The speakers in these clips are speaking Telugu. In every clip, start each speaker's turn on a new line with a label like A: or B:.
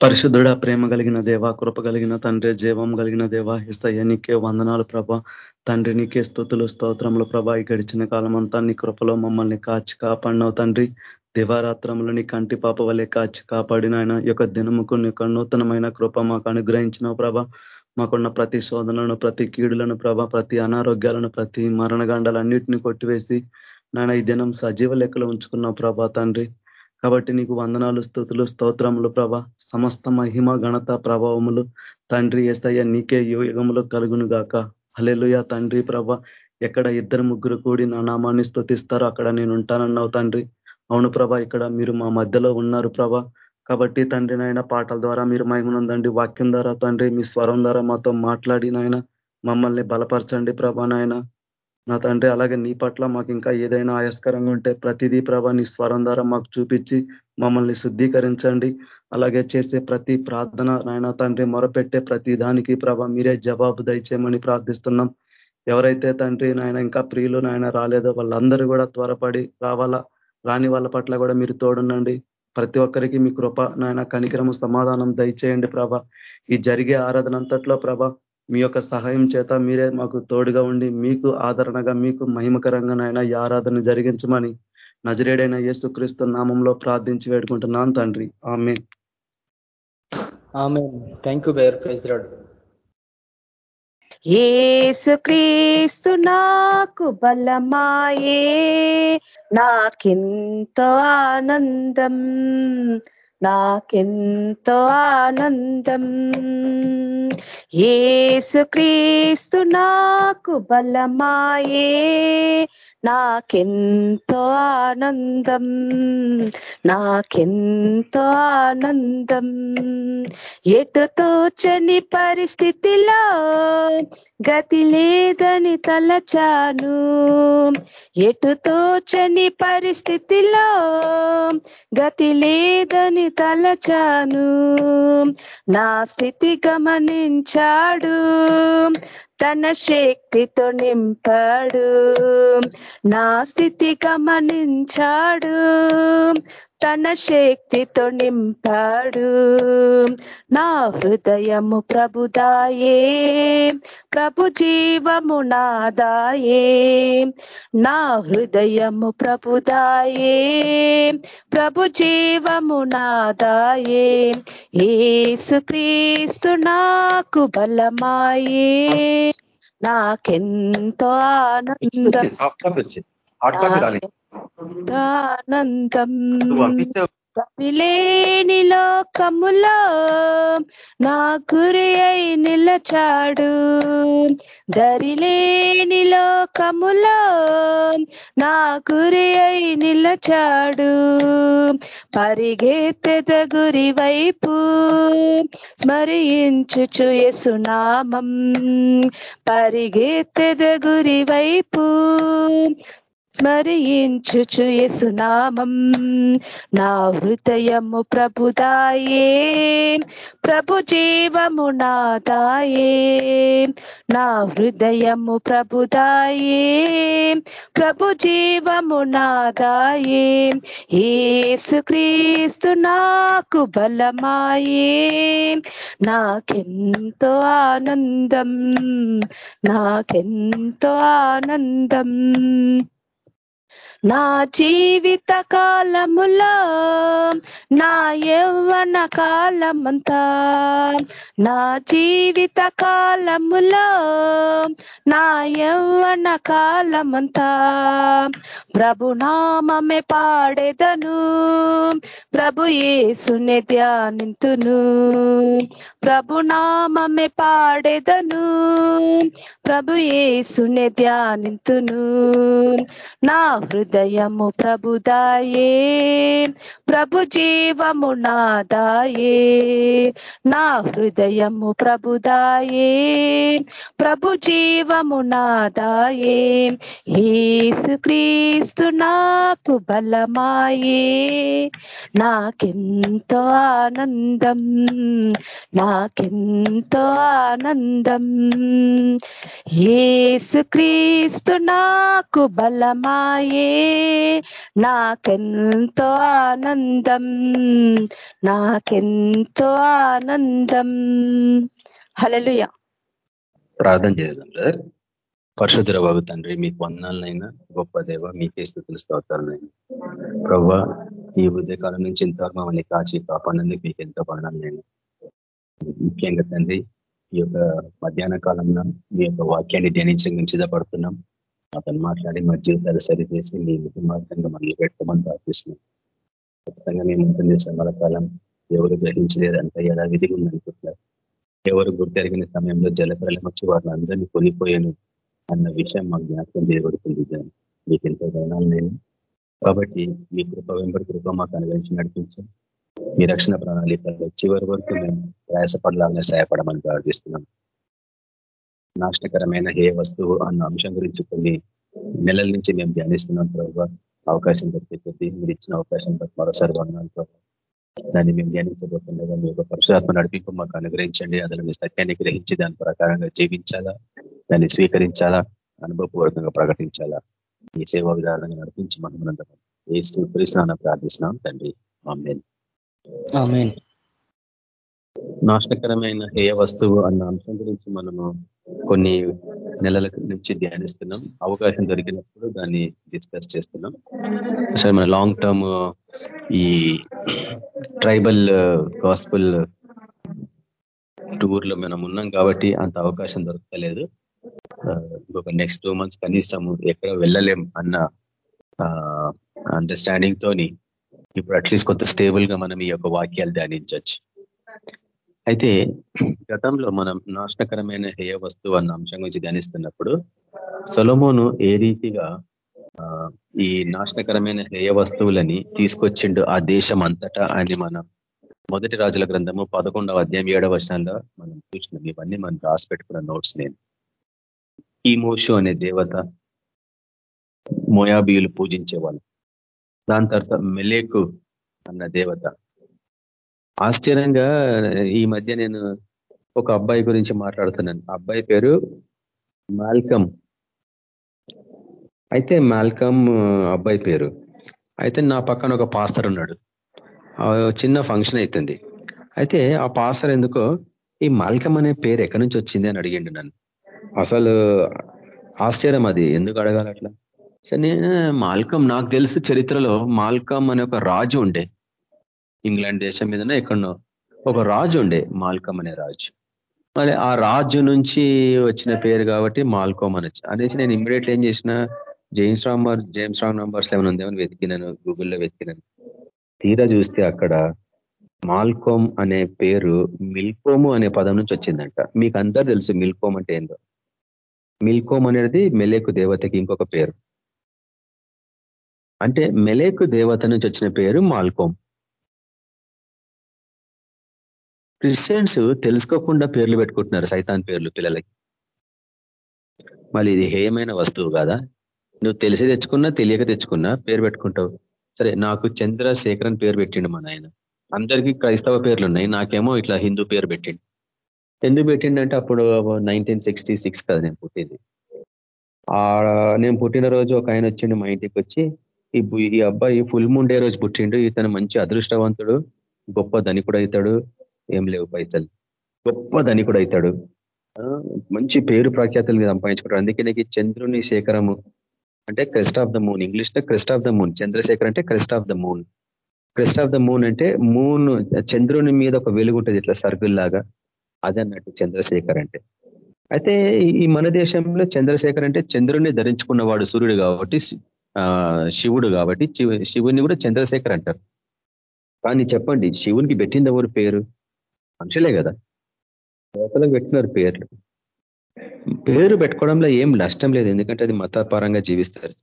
A: పరిశుద్ధుడ ప్రేమ కలిగిన దేవ కృప కలిగిన తండ్రి జీవం కలిగిన దేవ హిస్తయ్య నీకే వందనాలు ప్రభ. తండ్రి నీకే స్థుతులు స్తోత్రములు ప్రభ. ఈ గడిచిన కాలం అంతా నీ కృపలో మమ్మల్ని కాచి కాపాడినవు తండ్రి. దివారాత్రములు నీ కంటి పాప వల్లే కాచి కాపాడిన ఆయన యొక్క దినముకు నీ యొక్క నూతనమైన కృప మాకు అనుగ్రహించిన ప్రభ. మాకున్న ప్రతి శోధనలను ప్రతి కీడులను ప్రభ ప్రతి అనారోగ్యాలను ప్రతి మరణగాండాలన్నింటినీ కొట్టివేసి నాయన ఈ దినం సజీవ లెక్కలు ఉంచుకున్నావు ప్రభా తండ్రి. కాబట్టి నీకు వందనాలు స్థుతులు స్తోత్రములు ప్రభ. సమస్త మహిమ ఘనత ప్రభావములు తండ్రి ఏస్తయ్య నీకే యుగములో కలుగును గాక. హలెలుయ తండ్రి ప్రభ. ఎక్కడ ఇద్దరు ముగ్గురు కూడి నా నామాన్ని స్థుతిస్తారో అక్కడ నేను ఉంటానన్నావు తండ్రి. అవును ప్రభ ఇక్కడ మీరు మా మధ్యలో ఉన్నారు ప్రభ. కాబట్టి తండ్రి నాయన పాటల ద్వారా మీరు మహిమనుందండి. వాక్యం ద్వారా తండ్రి మీ స్వరం ద్వారా మాతో మాట్లాడి నాయన. మమ్మల్ని బలపరచండి ప్రభా నాయన. నా తండ్రి అలాగే నీ పట్ల మాకు ఇంకా ఏదైనా ఆయస్కరంగా ఉంటే ప్రతిదీ ప్రభా నీ స్వరం ద్వారా మాకు చూపించి మమ్మల్ని శుద్ధీకరించండి. అలాగే చేసే ప్రతి ప్రార్థన నాయన తండ్రి మొరపెట్టే ప్రతి దానికి ప్రభ మీరే జవాబు దయచేయమని ప్రార్థిస్తున్నాం. ఎవరైతే తండ్రి నాయన ఇంకా ప్రియులు నాయన రాలేదో వాళ్ళందరూ కూడా త్వరపడి రావాలా? రాని వాళ్ళ పట్ల కూడా మీరు తోడుండండి. ప్రతి ఒక్కరికి మీ కృప నాయన కనికరము సమాధానం దయచేయండి ప్రభ. ఈ జరిగే ఆరాధన అంతట్లో ప్రభ మీ యొక్క సహాయం చేత మీరే మాకు తోడుగా ఉండి మీకు ఆదరణగా మీకు మహిమకరంగా నాయన ఈ ఆరాధన జరిగించమని నజరేడైన యేసుక్రీస్తు నామంలో ప్రార్థించి వేడుకుంటున్నాను తండ్రి. ఆమె
B: ఆమె థ్యాంక్ యూ బేర్ ప్రైజ్
C: ఏసుక్రీస్తు నాకు బలమాయే నాకెంతో ఆనందం నాకెంతో ఆనందం. ఏసుక్రీస్తు నాకు బలమాయే నాకెంతో ఆనందం నాకెంతో ఆనందం. ఎటు తోచని పరిస్థితిలో గతి లేదని తలచాను. ఎటు తోచని పరిస్థితిలో గతి లేదని తలచాను. నా స్థితి గమనించాడు తన శక్తితో నింపాడు. నా స్థితి గమనించాడు తన శక్తితో నింపాడు. నా హృదయము ప్రభుదాయే ప్రభు జీవము నాదాయే. నా హృదయము ప్రభుదాయే ప్రభు జీవము నాదాయే. ఏసుక్రీస్తు నాకు బలమాయే. నాకెంతో ఆనందం. ఆనందం లేని లోకములో నా గురి అయి నిలచాడు. దరిలేని లోకములో నా గురి అయి నిలచాడు. పరిగెత్తెద గురి వైపు స్మరించుచు యసునామం పరిగెత్తెద గురి వైపు స్మరించుచు యసునామం నా హృదయము ప్రభుదాయే. ప్రభు జీవము నాదాయే. నా హృదయము ప్రభుదాయే. ప్రభు జీవము నాదాయే. ఏసుక్రీస్తు నాకు బలమాయే. నాకెంతో ఆనందం. నాకెంతో ఆనందం. నా జీవిత కాలములో నా యవ్వన కాలమంతా. నా జీవిత కాలములో నా యవ్వన కాలమంతా. ప్రభునామే పాడేదను ప్రభు ఏసునే ధ్యానింతును. ప్రభునామే పాడేదను ప్రభు ఏసునే ధ్యానింతును. నా హృదయ హృదయము ప్రభుదాయే ప్రభు జీవము నాదాయే. నా హృదయము ప్రభుదాయే ప్రభు జీవము నాదాయే. ఏసు క్రీస్తు నాకు బలమాయే నాకెంతో ఆనందం నాకెంతో ఆనందం. ఏసు క్రీస్తు నాకు బలమాయే నాకెంతో ఆనందం నాకెంతో ఆనందం. హలలుయ
D: ప్రార్థన చేద్దాం సార్. పరశుధర బాబు తండ్రి మీకు వందనాలనైనా. గొప్ప దేవ మీకే స్థుతులు స్తోత్రాలనైనా. ప్రవ్వా ఈ ఉదయకాలం నుంచి ఇంతవరకు మమ్మల్ని కాచి కాపాడినందుకు మీకు ఎంతో పడాలనైనా ముఖ్యంగా తండ్రి ఈ యొక్క మధ్యాహ్న కాలంలో మీ యొక్క వాక్యాన్ని ధ్యానించడం సిద్ధపడుతున్నాం. అతను మాట్లాడి మా జీవితాలు సరిచేసి మీ మార్గంగా మళ్ళీ పెట్టుకోమని ప్రార్థిస్తున్నాం ఖచ్చితంగా మేము ఉంటుంది శ్రమల కాలం ఎవరు గ్రహించలేదు అంత యథావిధిగా ఉందనుకుంటున్నారు ఎవరు గుర్తెరిగిన సమయంలో జలప్రలం వచ్చి వారిని అందరినీ కొనిపోయాను అన్న విషయం మాకు జ్ఞాపకం చేయబడుతుంది మీకు ఎంతో గణాలు నేను. కాబట్టి మీ కృప వెంబడి కృప మాకు అనుగ్రహించి నడిపించాం మీ రక్షణ ప్రణాళికలో చివరి వరకు మేము ప్రయాసపడాలని సహాయపడమని ప్రార్థిస్తున్నాం. నాశనకరమైన ఏ వస్తువు అన్న అంశం గురించి కొన్ని నెలల నుంచి మేము ధ్యానిస్తున్నాం ప్రభావ అవకాశం దొరికే కొద్దీ మీరు ఇచ్చిన అవకాశం మరోసారి వందనాలు ప్రభావ దాన్ని మేము ధ్యానించబోతుండగా మీ యొక్క పరుషాత్మ నడిపింపు మాకు అనుగ్రహించండి. అందులో మీ సత్యాన్ని గ్రహించి దాని ప్రకారంగా జీవించాలా? దాన్ని స్వీకరించాలా? అనుభవపూర్వకంగా ప్రకటించాలా? ఈ సేవా విధానంగా నడిపించి మనం ఏ స్వీకరిస్తున్నా ప్రార్థిస్తున్నాం తండ్రి. నాశనకరమైన ఏ వస్తువు అన్న అంశం గురించి మనము కొన్ని నెలల నుంచి ధ్యానిస్తున్నాం. అవకాశం దొరికినప్పుడు దాన్ని డిస్కస్ చేస్తున్నాం. సరే మన లాంగ్ టర్మ్ ఈ ట్రైబల్ గాస్పుల్ టూర్లో మనం ఉన్నాం కాబట్టి అంత అవకాశం దొరకలేదు. ఇంకొక నెక్స్ట్ టూ మంత్స్ కనీసం ఎక్కడ వెళ్ళలేం అన్న అండర్స్టాండింగ్ తోని ఇప్పుడు అట్లీస్ట్ కొంత స్టేబుల్గా మనం ఈ యొక్క వాక్యాలు ధ్యానించవచ్చు అయితే గతంలో మనం నాశనకరమైన హేయ వస్తువు అన్న అంశం గురించి ధ్యానిస్తున్నప్పుడు సొలమోను ఏ రీతిగా ఈ నాశనకరమైన హేయ వస్తువులని తీసుకొచ్చిండు ఆ దేశం అంతటా అని మనం మొదటి రాజుల గ్రంథము పదకొండవ అధ్యాయం ఏడవ వర్షాల్లో మనం చూసినాం. ఇవన్నీ మనం రాసి పెట్టుకున్న నోట్స్ నేను. ఈ మోషు అనే దేవత మోయాబీయులు పూజించేవాళ్ళు. దాని తర్వాత మెలేకు అన్న దేవత ఆశ్చర్యంగా ఈ మధ్య నేను ఒక అబ్బాయి గురించి మాట్లాడుతున్నాను. అబ్బాయి పేరు మాల్కమ్. అయితే మాల్కమ్ అబ్బాయి పేరు. అయితే నా పక్కన ఒక పాస్టర్ ఉన్నాడు. చిన్న ఫంక్షన్ అవుతుంది అయితే ఆ పాస్టర్ ఎందుకో ఈ మాల్కమ్ అనే పేరు ఎక్కడి నుంచి వచ్చింది అని అడిగిండు నన్ను. అసలు ఆశ్చర్యం అది. ఎందుకు అడగాలి అట్లా? సరే మాల్కమ్ నాకు తెలుసు చరిత్రలో మాల్కమ్ అనే ఒక రాజు ఉండే. ఇంగ్లాండ్ దేశం మీదనే ఎక్కడో ఒక రాజు ఉండే మాల్కం అనే రాజు. మరి ఆ రాజు నుంచి వచ్చిన పేరు కాబట్టి మాల్కోమ్ అనొచ్చు. అనేసి నేను ఇమ్మీడియట్లీ ఏం చేసిన జేమ్స్ రాంబర్ జేమ్స్ రాంగ్ నంబర్స్ ఏమైనా ఉందేమని వెతికినాను గూగుల్లో వెతికినాను. తీరా చూస్తే అక్కడ మాల్కోమ్ అనే పేరు మిల్కోము అనే పదం నుంచి వచ్చిందంట. మీకు అందరు తెలుసు మిల్కోమ్ అంటే ఏందో. మిల్కోమ్ అనేది మెలేకు దేవతకి ఇంకొక పేరు. అంటే మెలేకు దేవత నుంచి వచ్చిన పేరు మాల్కోమ్. క్రిస్టియన్స్ తెలుసుకోకుండా పేర్లు పెట్టుకుంటున్నారు సైతాన్ పేర్లు పిల్లలకి. మళ్ళీ ఇది హేయమైన వస్తువు కాదా? నువ్వు తెలిసి తెచ్చుకున్నా తెలియక తెచ్చుకున్నా పేరు పెట్టుకుంటావు. సరే నాకు చంద్రశేఖరన్ పేరు పెట్టిండు మా నాయన. అందరికీ క్రైస్తవ పేర్లు ఉన్నాయి నాకేమో ఇట్లా హిందూ పేరు పెట్టిండు. ఎందుకు పెట్టిండంటే అప్పుడు నైన్టీన్ సిక్స్టీ సిక్స్ కదా నేను పుట్టింది. నేను పుట్టిన రోజు ఒక ఆయన వచ్చిండు మా ఇంటికి వచ్చి ఈ అబ్బాయి ఫుల్ ముండే రోజు పుట్టిండు. ఇతను మంచి అదృష్టవంతుడు గొప్ప ధనికుడు అవుతాడు ఏం లేవు పైసలు. గొప్ప ధనికుడు అవుతాడు మంచి పేరు ప్రఖ్యాతులు సంపాదించుకుంటాడు అందుకే నీకు చంద్రుని శేఖరము అంటే క్రెస్ట్ ఆఫ్ ద మూన్. ఇంగ్లీష్లో crest of the moon. Chandrashekar అంటే crest of the moon. Crest of the moon అంటే మూన్ చంద్రుని మీద ఒక వెలుగు ఉంటుంది ఇట్లా సర్కిల్ లాగా. అదన్నట్టు చంద్రశేఖర్ అంటే. అయితే ఈ మన దేశంలో చంద్రశేఖర్ అంటే చంద్రుని ధరించుకున్నవాడు సూర్యుడు కాబట్టి శివుడు కాబట్టి శివుని కూడా చంద్రశేఖర్ అంటారు. కానీ చెప్పండి శివునికి పెట్టింది ఎవరు పేరు? మనుషులే కదా. దేవతలకు పెట్టినారు పేర్లు. పేరు పెట్టుకోవడంలో ఏం నష్టం లేదు. ఎందుకంటే అది మతపరంగా జీవిస్తారు.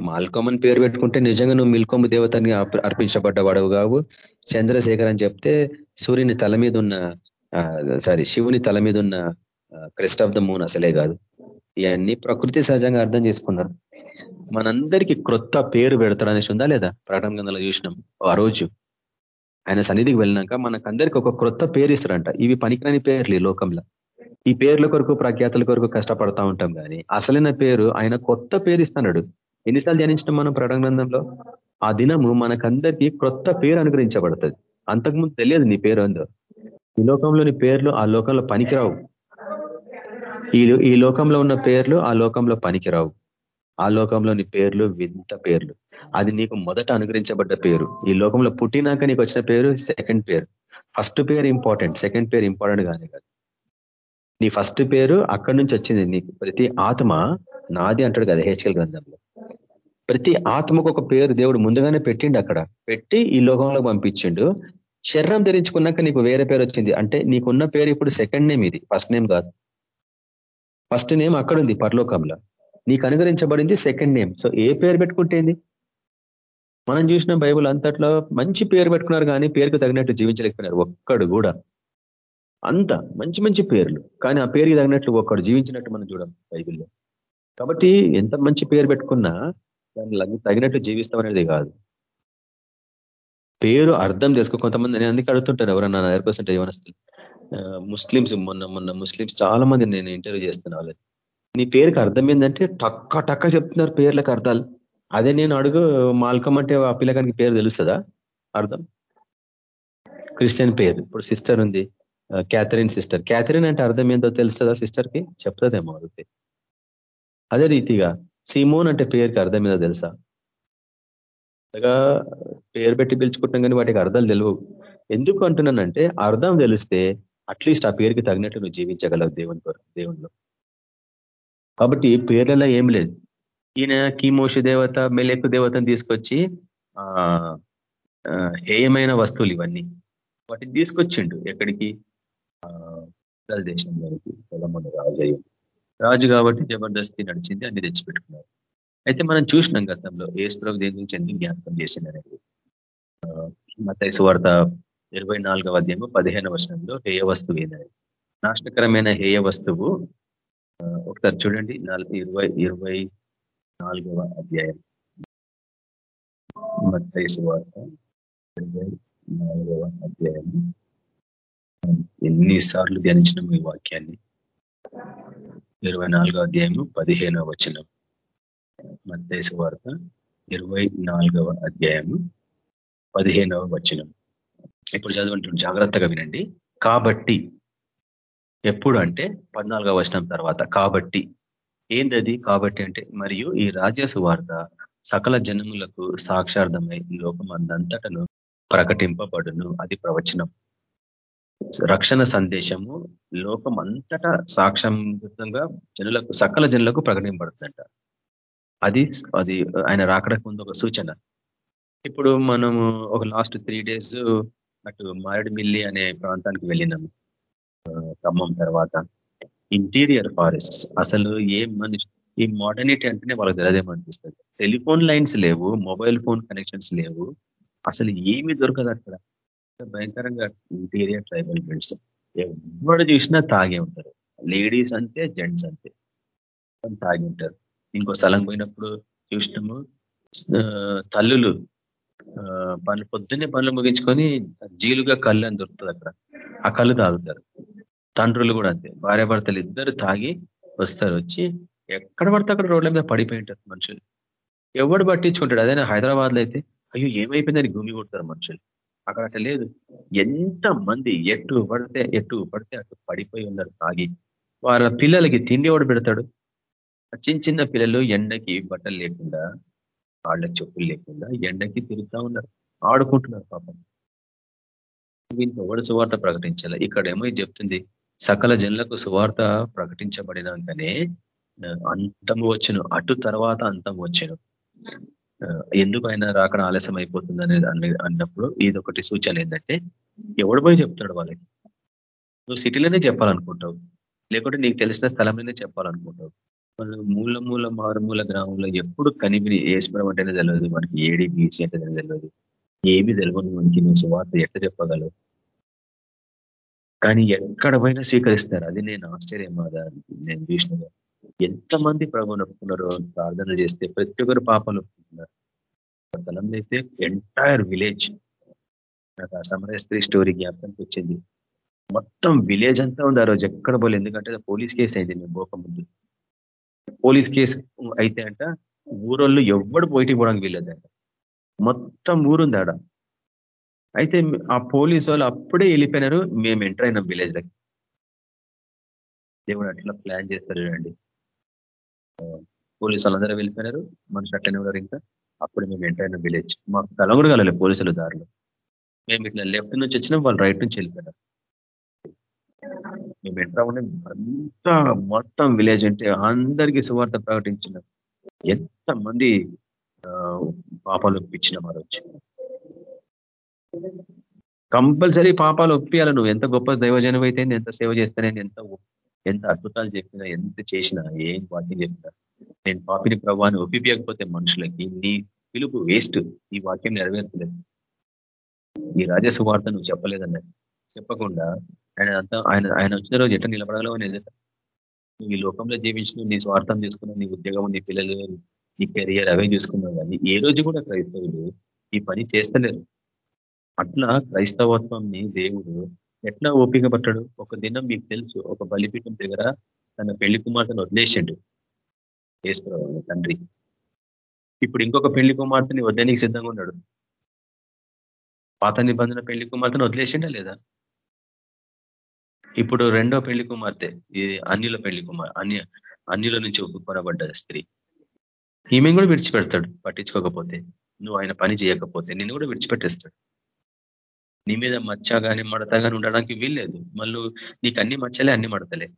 D: మాల్కొమన్ పేరు పెట్టుకుంటే నిజంగా నువ్వు మిల్కొమ్మ దేవతని అర్పించబడ్డవాడవు కావు. చంద్రశేఖర్ అని చెప్తే సూర్యుని తల మీద ఉన్న సారీ శివుని తల మీద ఉన్న క్రెస్ట్ ఆఫ్ ద మూన్ అసలే కాదు. ఇవన్నీ ప్రకృతి సహజంగా అర్థం చేసుకున్నారు. మనందరికీ క్రొత్త పేరు పెడతాడనేసి ఉందా లేదా? ప్రకటన గంధంలో చూసినాం. ఆ రోజు ఆయన సన్నిధికి వెళ్ళినాక మనకందరికి ఒక క్రొత్త పేరు ఇస్తారంట. ఇవి పనికిరాని పేర్లు ఈ లోకంలో. ఈ పేర్ల కొరకు ప్రఖ్యాతుల కొరకు కష్టపడతా ఉంటాం కానీ అసలైన పేరు ఆయన కొత్త పేరు ఇస్తున్నాడు. ఎన్నిసార్లు ధ్యానించడం మనం గ్రంథంలో? ఆ దినము మనకందరికీ క్రొత్త పేరు అనుగ్రహించబడుతుంది. అంతకుముందు తెలియదు నీ పేరు అందో ఈ లోకంలోని పేర్లు ఆ లోకంలో పనికిరావు. ఈ ఈ లోకంలో ఉన్న పేర్లు ఆ లోకంలో పనికిరావు. ఆ లోకంలోని పేర్లు వింత పేర్లు. అది నీకు మొదట అనుగ్రహించబడ్డ పేరు. ఈ లోకంలో పుట్టినాక నీకు వచ్చిన పేరు సెకండ్ పేరు. ఫస్ట్ పేరు ఇంపార్టెంట్ సెకండ్ పేరు ఇంపార్టెంట్ కానీ కాదు. నీ ఫస్ట్ పేరు అక్కడి నుంచి వచ్చింది. నీకు ప్రతి ఆత్మ నాది అంటాడు కదా హెచ్కల్ గ్రంథంలో. ప్రతి ఆత్మకు ఒక పేరు దేవుడు ముందుగానే పెట్టిండు అక్కడ. పెట్టి ఈ లోకంలో పంపించిండు. శరీరం ధరించుకున్నాక నీకు వేరే పేరు వచ్చింది. అంటే నీకున్న పేరు ఇప్పుడు సెకండ్ నేమ్ ఇది. ఫస్ట్ నేమ్ కాదు. ఫస్ట్ నేమ్ అక్కడ ఉంది పరలోకంలో. నీకు అనుగ్రహించబడింది సెకండ్ నేమ్ సో ఏ పేరు పెట్టుకుంటేంది మనం చూసిన బైబుల్ అంతట్లో మంచి పేరు పెట్టుకున్నారు కానీ పేరుకు తగినట్టు జీవించలేకపోయినారు ఒక్కడు కూడా. అంత మంచి మంచి పేర్లు. కానీ ఆ పేరుకి తగినట్లు ఒక్కడు జీవించినట్టు మనం చూడం బైబిల్లో. కాబట్టి ఎంత మంచి పేరు పెట్టుకున్నా దాని తగినట్టు జీవిస్తామనేది కాదు. పేరు అర్థం చేసుకో కొంతమంది నేను అందుకే అడుగుతుంటాను ఎవరన్నా నా దగ్గరకు వస్తుంటే ముస్లిమ్స్ మొన్న మొన్న ముస్లిమ్స్ చాలా మంది నేను ఇంటర్వ్యూ చేస్తున్నా వాళ్ళని. నీ పేరుకి అర్థం ఏంటంటే టక్క టక్క చెప్తున్నారు పేర్లకు అర్థాలు. అదే నేను అడుగు మాల్కం అంటే ఆ పిల్లగానికి పేరు తెలుస్తుందా? అర్థం? క్రిస్టియన్ పేరు. ఇప్పుడు సిస్టర్ ఉంది. Catherine sister. క్యాథరిన్ అంటే అర్థం ఏందో తెలుస్తుందా సిస్టర్కి? చెప్తుందేమో అడిగితే. అదే రీతిగా సిమోన్ అంటే పేరుకి అర్థం ఏదో తెలుసా? పేరు పెట్టి పిలుచుకుంటాం కానీ వాటికి అర్థాలు తెలియవు ఎందుకు అంటున్నానంటే అర్థం తెలిస్తే అట్లీస్ట్ ఆ పేరుకి తగినట్టు నువ్వు జీవించగలవు దేవుని దేవుణ్ణిలో. కాబట్టి పేర్లలో ఏం లేదు. ఈయన కీమోషి దేవత మెలెక్కు దేవతను తీసుకొచ్చి హేయమైన వస్తువులు ఇవన్నీ వాటిని తీసుకొచ్చిండు ఎక్కడికి? దేశంలోకి చలమని రాజు రాజు కాబట్టి జబర్దస్తి నడిచింది అన్ని తెచ్చిపెట్టుకున్నారు. అయితే మనం చూసినాం గతంలో ఏసుప్రభు దేని గురించి ఎందుకు జ్ఞాపకం చేసింది అనేది. మతైసు వార్త ఇరవై నాలుగవ అధ్యాయము పదిహేను వర్షంలో హేయ వస్తువు ఏందని నాశనకరమైన హేయ వస్తువు ఒకసారి చూడండి ఇరవై ఇరవై నాలుగవ అధ్యాయం. మత్తైసు వార్త. ఇరవై నాలుగవ అధ్యాయం. ఎన్నిసార్లు ధ్యానించిన ఈ వాక్యాన్ని? ఇరవై నాలుగవ అధ్యాయము పదిహేనవ వచనం. మత్తైసు వార్త ఇరవై నాలుగవ అధ్యాయము పదిహేనవ వచనం. ఇప్పుడు చదవండి జాగ్రత్తగా వినండి. కాబట్టి ఎప్పుడు అంటే పద్నాలుగవ వచనం తర్వాత. కాబట్టి ఏందది కాబట్టి అంటే మరియు ఈ రాజ్యసువార్త సకల జనములకు సాక్షార్థమై లోకం అందంతటను ప్రకటింపబడును అది ప్రవచనం. రక్షణ సందేశము లోకం అంతటా సాక్ష్యంగా జనులకు సకల జనులకు ప్రకటింపబడుతుందంట. అది అది ఆయన రాకడకు ముందు ఒక సూచన. ఇప్పుడు మనము ఒక లాస్ట్ త్రీ డేస్ అటు మారేడుమిల్లి అనే ప్రాంతానికి వెళ్ళినాము. ఖమ్మం తర్వాత. ఇంటీరియర్ ఫారెస్ట్ అసలు ఏ మనిషి ఈ మోడర్నిటీ అంటేనే వాళ్ళకి తెలియదేమనిపిస్తుంది టెలిఫోన్ లైన్స్ లేవు మొబైల్ ఫోన్ కనెక్షన్స్ లేవు. అసలు ఏమి దొరకదు అక్కడ. భయంకరంగా ఇంటీరియర్ ట్రైబల్ బెల్ట్స్ ఎవరు చూసినా తాగే ఉంటారు. లేడీస్ అంతే జెంట్స్ అంతే. తాగి ఉంటారు. ఇంకో స్థలం పోయినప్పుడు చూసినాము తల్లులు పనులు పొద్దున్నే పనులు ముగించుకొని జీలుగా కళ్ళు అని దొరుకుతుంది అక్కడ. ఆ కళ్ళు తాగుతారు. తండ్రులు కూడా అంతే. భార్యాభర్తలు ఇద్దరు తాగి వస్తారు వచ్చి. ఎక్కడ పడితే అక్కడ రోడ్ల మీద పడిపోయి ఉంటారు మనుషులు. ఎవడు పట్టించుకుంటాడు? అదే హైదరాబాద్లో అయితే. అయ్యో ఏమైపోయిందని భూమి కొడతారు మనుషులు. అక్కడ అట్లా లేదు. ఎంత మంది ఎటు పడితే ఎటు పడితే అటు పడిపోయి ఉన్నారు తాగి. వాళ్ళ పిల్లలకి తిండి ఎవడు పెడతాడు? చిన్న చిన్న పిల్లలు ఎండకి బట్టలు లేకుండా వాళ్ళకి చెప్పులు లేకుండా ఎండకి తిరుగుతూ ఉన్నారు. ఆడుకుంటున్నారు పాపం. వీళ్ళకి ఎవడు సువార్త ప్రకటించాలి. ఇక్కడ ఏమో చెప్తుంది. సకల జనులకు సువార్త ప్రకటించబడినాకనే అంతం వచ్చును. అటు తర్వాత అంతం వచ్చును. ఎందుకు ఆయన రాకడం ఆలస్యం అయిపోతుంది అనేది అన్నప్పుడు ఇది ఒకటి సూచన ఏంటంటే ఎవడు పోయి చెప్తాడు వాళ్ళకి? నువ్వు సిటీలోనే చెప్పాలనుకుంటావు. లేకుంటే నీకు తెలిసిన స్థలంలోనే చెప్పాలనుకుంటావు. వాళ్ళు మూల మూల మారుమూల గ్రామంలో ఎప్పుడు కనిపి ఏసుప్రం అంటేనే తెలియదు మనకి ఏడి బీసీ అంటే తెలియదు ఏమి తెలియదు మనకి. నువ్వు సువార్త ఎట్లా చెప్పగలవు? కానీ ఎక్కడ పోయినా స్వీకరిస్తారు. అది నేను ఆశ్చర్యం నేను చూసిన ఎంతమంది ప్రభుని ఒప్పుకున్నారో ప్రార్థన చేస్తే ప్రతి ఒక్కరు పాపాలు ఒప్పుకుంటున్నారు. స్థలంలో అయితే ఎంటైర్ విలేజ్ నాకు ఆ సమరయ స్త్రీ స్టోరీ జ్ఞాపకానికి వచ్చింది. మొత్తం విలేజ్ అంతా ఉంది ఆ రోజు. ఎక్కడ పోలేదు ఎందుకంటే పోలీస్ కేసు అయింది. మేము పోకముందు పోలీస్ కేసు అయితే అంట ఊరోళ్ళు ఎవ్వడు పోయిటికి పోవడానికి వీళ్ళదంట మొత్తం ఊరుంది ఆడ. అయితే ఆ పోలీస్ వాళ్ళు అప్పుడే వెళ్ళిపోయినారు. మేము ఎంటర్ అయినాం విలేజ్ దగ్గర. దేవుడు అట్లా ప్లాన్ చేస్తారు చూడండి. పోలీసు వాళ్ళందరూ వెళ్ళిపోయినారు. మనుషులు అట్లనే ఉన్నారు ఇంకా. అప్పుడు మేము ఎంటర్ అయిన విలేజ్. మాకు కలవరు కలలే పోలీసులు దారిలో. మేము ఇట్లా లెఫ్ట్ నుంచి వచ్చినాం వాళ్ళు రైట్ నుంచి వెళ్ళిపోయినారు. మేము ఎంటర్ అవ్వండి అంతా మొత్తం విలేజ్ అంటే అందరికీ సువార్త ప్రకటించిన. ఎంత మంది పాపాలు ఒప్పించిన వారు కంపల్సరీ పాపాలు ఒప్పియాలి నువ్వు. ఎంత గొప్ప దైవజనం అయితే ఎంత సేవ చేస్తానే ఎంత ఎంత అద్భుతాలు చెప్పినా ఎంత చేసినా ఏం వాక్యం చెప్పినా నేను పాపిని ప్రభావాన్ని ఒప్పిపోయకపోతే మనుషులకి నీ పిలుపు వేస్ట్. ఈ వాక్యం నెరవేర్చలేదు. ఈ రాజసువార్త నువ్వు చెప్పలేదన్న చెప్పకుండా ఆయన అంతా ఆయన ఆయన వచ్చిన రోజు ఎట్లా నిలబడాలో నేను నువ్వు ఈ లోకంలో జీవించిన నీ స్వార్థం చేసుకున్నావు నీ ఉద్యోగం నీ పిల్లలు నీ కెరియర్ అవే చూసుకున్నావు కానీ ఏ రోజు కూడా క్రైస్తవులు ఈ పని చేస్తలేరు. అట్లా క్రైస్తవత్వంని దేవుడు ఎట్లా ఓపిక పట్టాడు ఒక దినం మీకు తెలుసు ఒక బలిపీఠం దగ్గర తన పెళ్ళి కుమార్తెను వదిలేసిండు. వేసుకోవాలి తండ్రి. ఇప్పుడు ఇంకొక పెళ్ళి కుమార్తెని వద్దనికి సిద్ధంగా ఉన్నాడు. పాత నిబంధన పెళ్ళి కుమార్తెను వదిలేసిండా లేదా? ఇప్పుడు రెండో పెళ్ళి కుమార్తె ఇది అన్యుల పెళ్ళి కుమార్ అన్య అన్యుల నుంచి ఒప్పుకొనబడ్డ స్త్రీ. ఈమె కూడా విడిచిపెడతాడు పట్టించుకోకపోతే. నువ్వు ఆయన పని చేయకపోతే నిన్ను కూడా విడిచిపెట్టేస్తాడు. నీ మీద మచ్చ కానీ మడత కానీ ఉండడానికి వీల్లేదు. మళ్ళీ నీకు అన్ని మచ్చలే అన్ని మడతలే.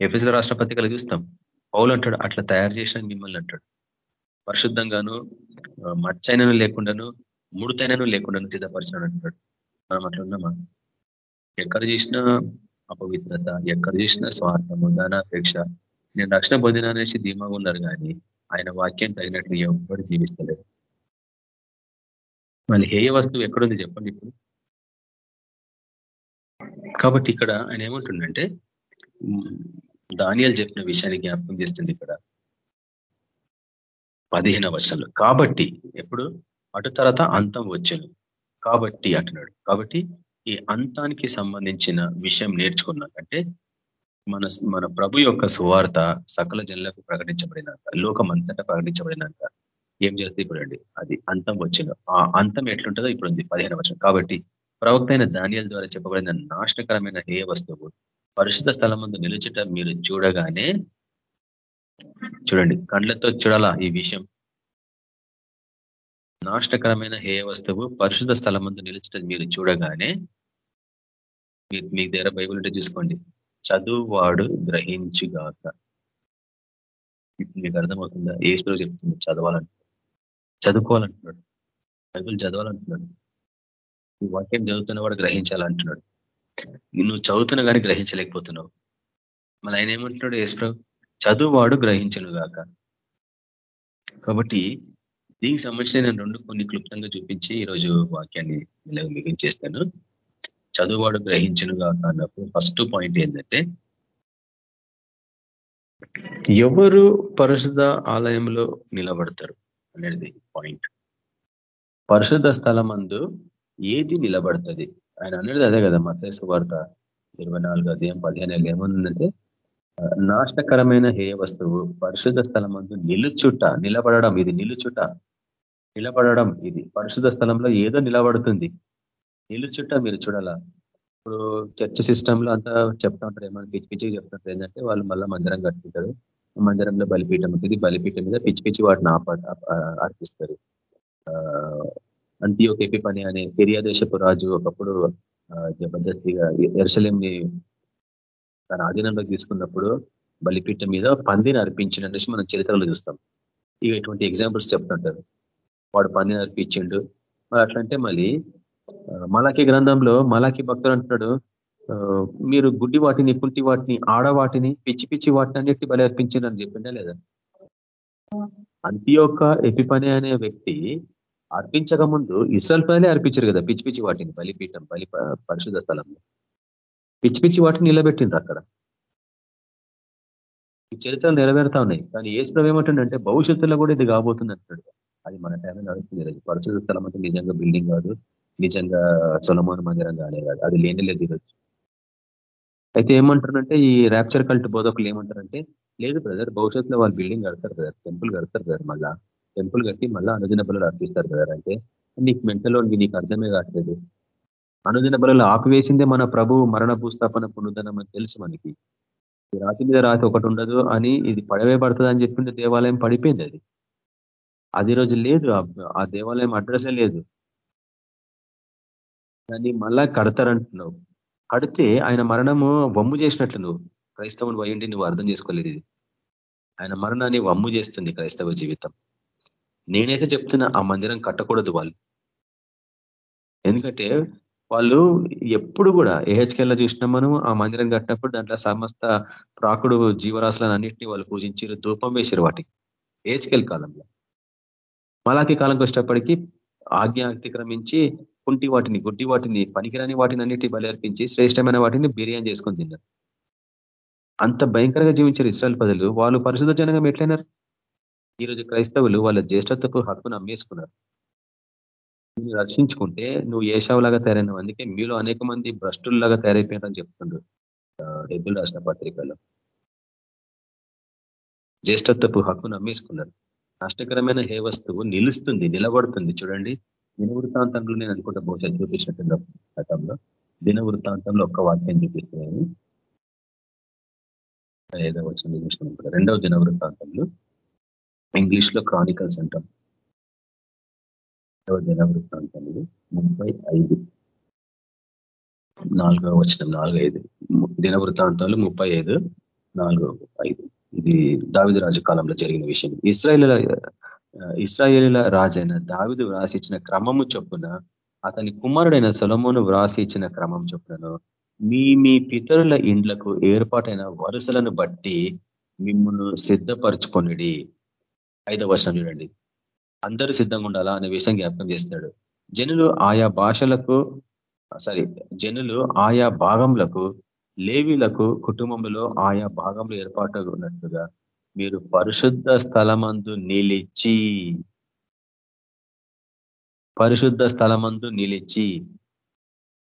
D: ఎఫ్ఎస్ల రాష్ట్రపతికలు చూస్తాం. పౌలు అంటాడు అట్లా తయారు చేసిన మిమ్మల్ని అంటాడు. పరిశుద్ధంగాను మచ్చైనను లేకుండాను ముడితైనను లేకుండాను సిద్ధపరిచినాడు అంటాడు. మనం అట్లా ఉన్నామా? ఎక్కడ చేసినా అపవిత్రత ఎక్కడ చేసినా స్వార్థము దానాపేక్ష నేను రక్షణ పొందిన అనేసి ధీమాగా ఉన్నారు కానీ ఆయన వాక్యం తగినట్లు ఎవరు జీవిస్తలేదు మళ్ళీ హేయ వస్తువు ఎక్కడుంది చెప్పండి ఇప్పుడు? కాబట్టి ఇక్కడ ఆయన ఏమంటుండంటే దానియాలు చెప్పిన విషయాన్ని జ్ఞాపకం చేస్తుంది ఇక్కడ. పదిహేను వర్షాలు కాబట్టి ఎప్పుడు? అటు తర్వాత అంతం వచ్చాను. కాబట్టి అంటున్నాడు. కాబట్టి ఈ అంతానికి సంబంధించిన విషయం నేర్చుకున్నాకంటే మన మన ప్రభు యొక్క సువార్త సకల జనులకు ప్రకటించబడినాక లోకమంతటా ప్రకటించబడినాక ఏం చేస్తే ఇప్పుడు అది అంతం వచ్చిన ఆ అంతం ఎట్లుంటుందో ఇప్పుడు ఉంది పదిహేను వర్షం కాబట్టి ప్రవక్త అయిన ధాన్యాల ద్వారా చెప్పబడిన నాశనకరమైన హేయ వస్తువు పరిశుద్ధ స్థలం ముందు నిలుచుట మీరు చూడగానే చూడండి కండ్లతో చూడాలా ఈ విషయం? నాశనకరమైన హేయ వస్తువు పరిశుద్ధ స్థలం ముందు నిలుచుట మీరు చూడగానే మీ దగ్గర బైబుల్ ఉంటే చూసుకోండి. చదువువాడు గ్రహించుగాక. మీకు అర్థమవుతుందా? ఏ స్ప్రో చెప్తుంది చదవాలంటే. చదువుకోవాలంటున్నాడు. బైబుల్ చదవాలంటున్నాడు. ఈ వాక్యం చదువుతున్నవాడు గ్రహించాలంటున్నాడు. నువ్వు చదువుతున్నా కానీ గ్రహించలేకపోతున్నావు. మళ్ళీ ఆయన ఏమంటున్నాడు? యేసుప్రభు చదువువాడు గ్రహించను గాక. కాబట్టి దీనికి సంబంధించిన నేను రెండు కొన్ని క్లుప్తంగా చూపించి ఈరోజు వాక్యాన్ని మిగించేస్తాను చదువువాడు గ్రహించను గాక అన్నప్పుడు ఫస్ట్ పాయింట్ ఏంటంటే ఎవరు పరిశుద్ధ ఆలయంలో నిలబడతారు? అనేది పాయింట్ పరిశుద్ధ స్థలమందు ఏది నిలబడుతుంది? ఆయన అనేది అదే కదా మతేశ వార్త ఇరవై నాలుగు అధ్యాయం పదిహేను ఏముందంటే నాశనకరమైన హేయ వస్తువు పరిశుద్ధ స్థలమందు నిలుచుట నిలబడడం ఇది నిలుచుట. నిలబడడం ఇది. పరిశుద్ధ స్థలంలో ఏదో నిలబడుతుంది. నిలుచుట మీరు చూడాలా. ఇప్పుడు చర్చ సిస్టంలో అంతా చెప్తా ఉంటారు ఏమైనా పిచ్చి పిచ్చిగా చెప్తుంటారు ఏంటంటే వాళ్ళు మళ్ళీ మందిరం కట్టుకుంటారు. మందిరంలో బలిపీఠం ఉంటుంది. బలిపీఠం మీద పిచ్చి పిచ్చి వాటిని అర్పిస్తారు. అంత్యో కెపి పని అనే సిరియా దేశపు రాజు ఒకప్పుడు జబర్దస్తిగా ఎరుసలేంని తన ఆధీనంలోకి తీసుకున్నప్పుడు బలిపీఠం మీద పందిని అర్పించిననేసి మనం చరిత్రలో చూస్తాం. ఇక ఇటువంటి ఎగ్జాంపుల్స్ చెప్తుంటారు. వాడు పందిని అర్పించిండు. మరి అట్లంటే మళ్ళీ మలాఖీ గ్రంథంలో మలాఖీ భక్తులు అంటున్నాడు మీరు గుడ్డి వాటిని కుంటి వాటిని ఆడవాటిని పిచ్చి పిచ్చి వాటిని అన్నిటి బలి అర్పించిందని చెప్పిందా లేదా? అంత్యోక ఎపిపని అనే వ్యక్తి అర్పించక ముందు ఇస్రాల్ పైనే అర్పించారు కదా పిచ్చి పిచ్చి వాటిని బలిపీఠం బలి పరిశుద్ధ స్థలంలో పిచ్చి పిచ్చి వాటిని నిలబెట్టిండ్రు అక్కడ. ఈ చరిత్రలు నెరవేరుతా ఉన్నాయి. కానీ ఏ స్థలం ఏమంటుండంటే భవిష్యత్తులో కూడా ఇది కాబోతుంది అంటాడు అది మన టైంలో నడుస్తుంది పరిశుద్ధ స్థలం అంటే నిజంగా బిల్డింగ్ కాదు. నిజంగా సొలమోన్ మందిరం కానే కాదు. అది లేని లేదు ఈరోజు. అయితే ఏమంటారంటే ఈ ర్యాప్చర్ కల్ట్ బోధకులు ఏమంటారంటే లేదు బ్రదర్ భవిష్యత్తులో వాళ్ళు బిల్డింగ్ కడతారు కదా టెంపుల్ కడతారు కదా మళ్ళా. టెంపుల్ కట్టి మళ్ళీ అనుదిన బలు అర్పిస్తారు కదా అంటే నీకు మెంటలో నీకు అర్థమే కావట్లేదు. అనుదిన బలు ఆపివేసిందే మన ప్రభు మరణ భూస్థాపన పునరుద్ధనం అని తెలుసు మనకి. రాతి మీద రాతి ఒకటి ఉండదు అని ఇది పడవే పడుతుంది అని చెప్పింటే దేవాలయం పడిపోయింది అది. అది రోజు లేదు ఆ దేవాలయం అడ్రస్సే లేదు. దాన్ని మళ్ళా కడతారంటున్నావు. కడితే ఆయన మరణము వమ్ము చేసినట్లు నువ్వు క్రైస్తవుని పోయిండి నువ్వు అర్థం చేసుకోలేదు ఇది. ఆయన మరణాన్ని వమ్ము చేస్తుంది క్రైస్తవ జీవితం. నేనైతే చెప్తున్నా ఆ మందిరం కట్టకూడదు వాళ్ళు. ఎందుకంటే వాళ్ళు ఎప్పుడు కూడా ఏహెచ్కెల్లో చూసినా మనం ఆ మందిరం కట్టినప్పుడు దాంట్లో సమస్త ప్రాకుడు జీవరాశులను అన్నింటినీ వాళ్ళు పూజించారు ధూపం వేశారు వాటికి. ఏహెచ్కెల్ కాలంలో. మలాకి కాలంకి వచ్చేటప్పటికీ ఆజ్ఞ అతిక్రమించి కుంటి వాటిని గుడ్డి వాటిని పనికిరాని వాటిని అన్నిటి బలర్పించి శ్రేష్టమైన వాటిని బిర్యానీ చేసుకొని తిన్నారు. అంత భయంకరంగా జీవించారు ఇస్రాయల్ ప్రజలు. వాళ్ళు పరిశుద్ధ జనంగా ఎట్లయినారు? ఈరోజు క్రైస్తవులు వాళ్ళ జ్యేష్ఠత్వపు హక్కును అమ్మేసుకున్నారు నువ్వు రక్షించుకుంటే నువ్వు ఏషావులాగా తయారైన అందుకే మీలో అనేక మంది భ్రష్టుల్లాగా తయారైపోయారని చెప్తుండ్రు ఎద్దులు రాసిన పత్రికలో. జ్యేష్ఠత్వపు హక్కును అమ్మేసుకున్నారు నష్టకరమైన హే వస్తువు నిలుస్తుంది నిలబడుతుంది. చూడండి. దినవృత్తాంతంలో నేను అనుకుంటా బహుశా చూపించినట్టు గతంలో. దినవృత్తాంతంలో ఒక్క వాక్యం చూపిస్తున్నాను. ఏదో వచ్చింది ఇంగ్లీష్ రెండవ దినవృత్తాంతంలో ఇంగ్లీష్లో ఇంగ్లీష్లో క్రానికల్స్ అంటాం. రెండవ దినవృత్తాంతంలో ముప్పై ఐదు. నాలుగవ వచ్చిన నాలుగు ఐదు. దినవృత్తాంతాలు ముప్పై ఐదు నాలుగో ఐదు. ఇది దావిద రాజు కాలంలో జరిగిన విషయం. ఇస్రాయల్ ఇస్రాయేలీల రాజైన దావిదు వ్రాసి ఇచ్చిన క్రమము చొప్పున అతని కుమారుడైన సొలమును వ్రాసి ఇచ్చిన క్రమం చొప్పునను మీ మీ పితరుల ఇండ్లకు ఏర్పాటైన వరుసలను బట్టి మిమ్మల్ని సిద్ధపరచుకొనిడి. ఐదవ వర్షం చూడండి. అందరూ సిద్ధంగా ఉండాలా అనే విషయం జ్ఞాపకం చేస్తున్నాడు. జనులు ఆయా భాషలకు సారీ జనులు ఆయా భాగంలకు లేవీలకు కుటుంబంలో ఆయా భాగంలో ఏర్పాటు ఉన్నట్లుగా మీరు పరిశుద్ధ స్థలమందు నిలిచి పరిశుద్ధ స్థలమందు నిలిచి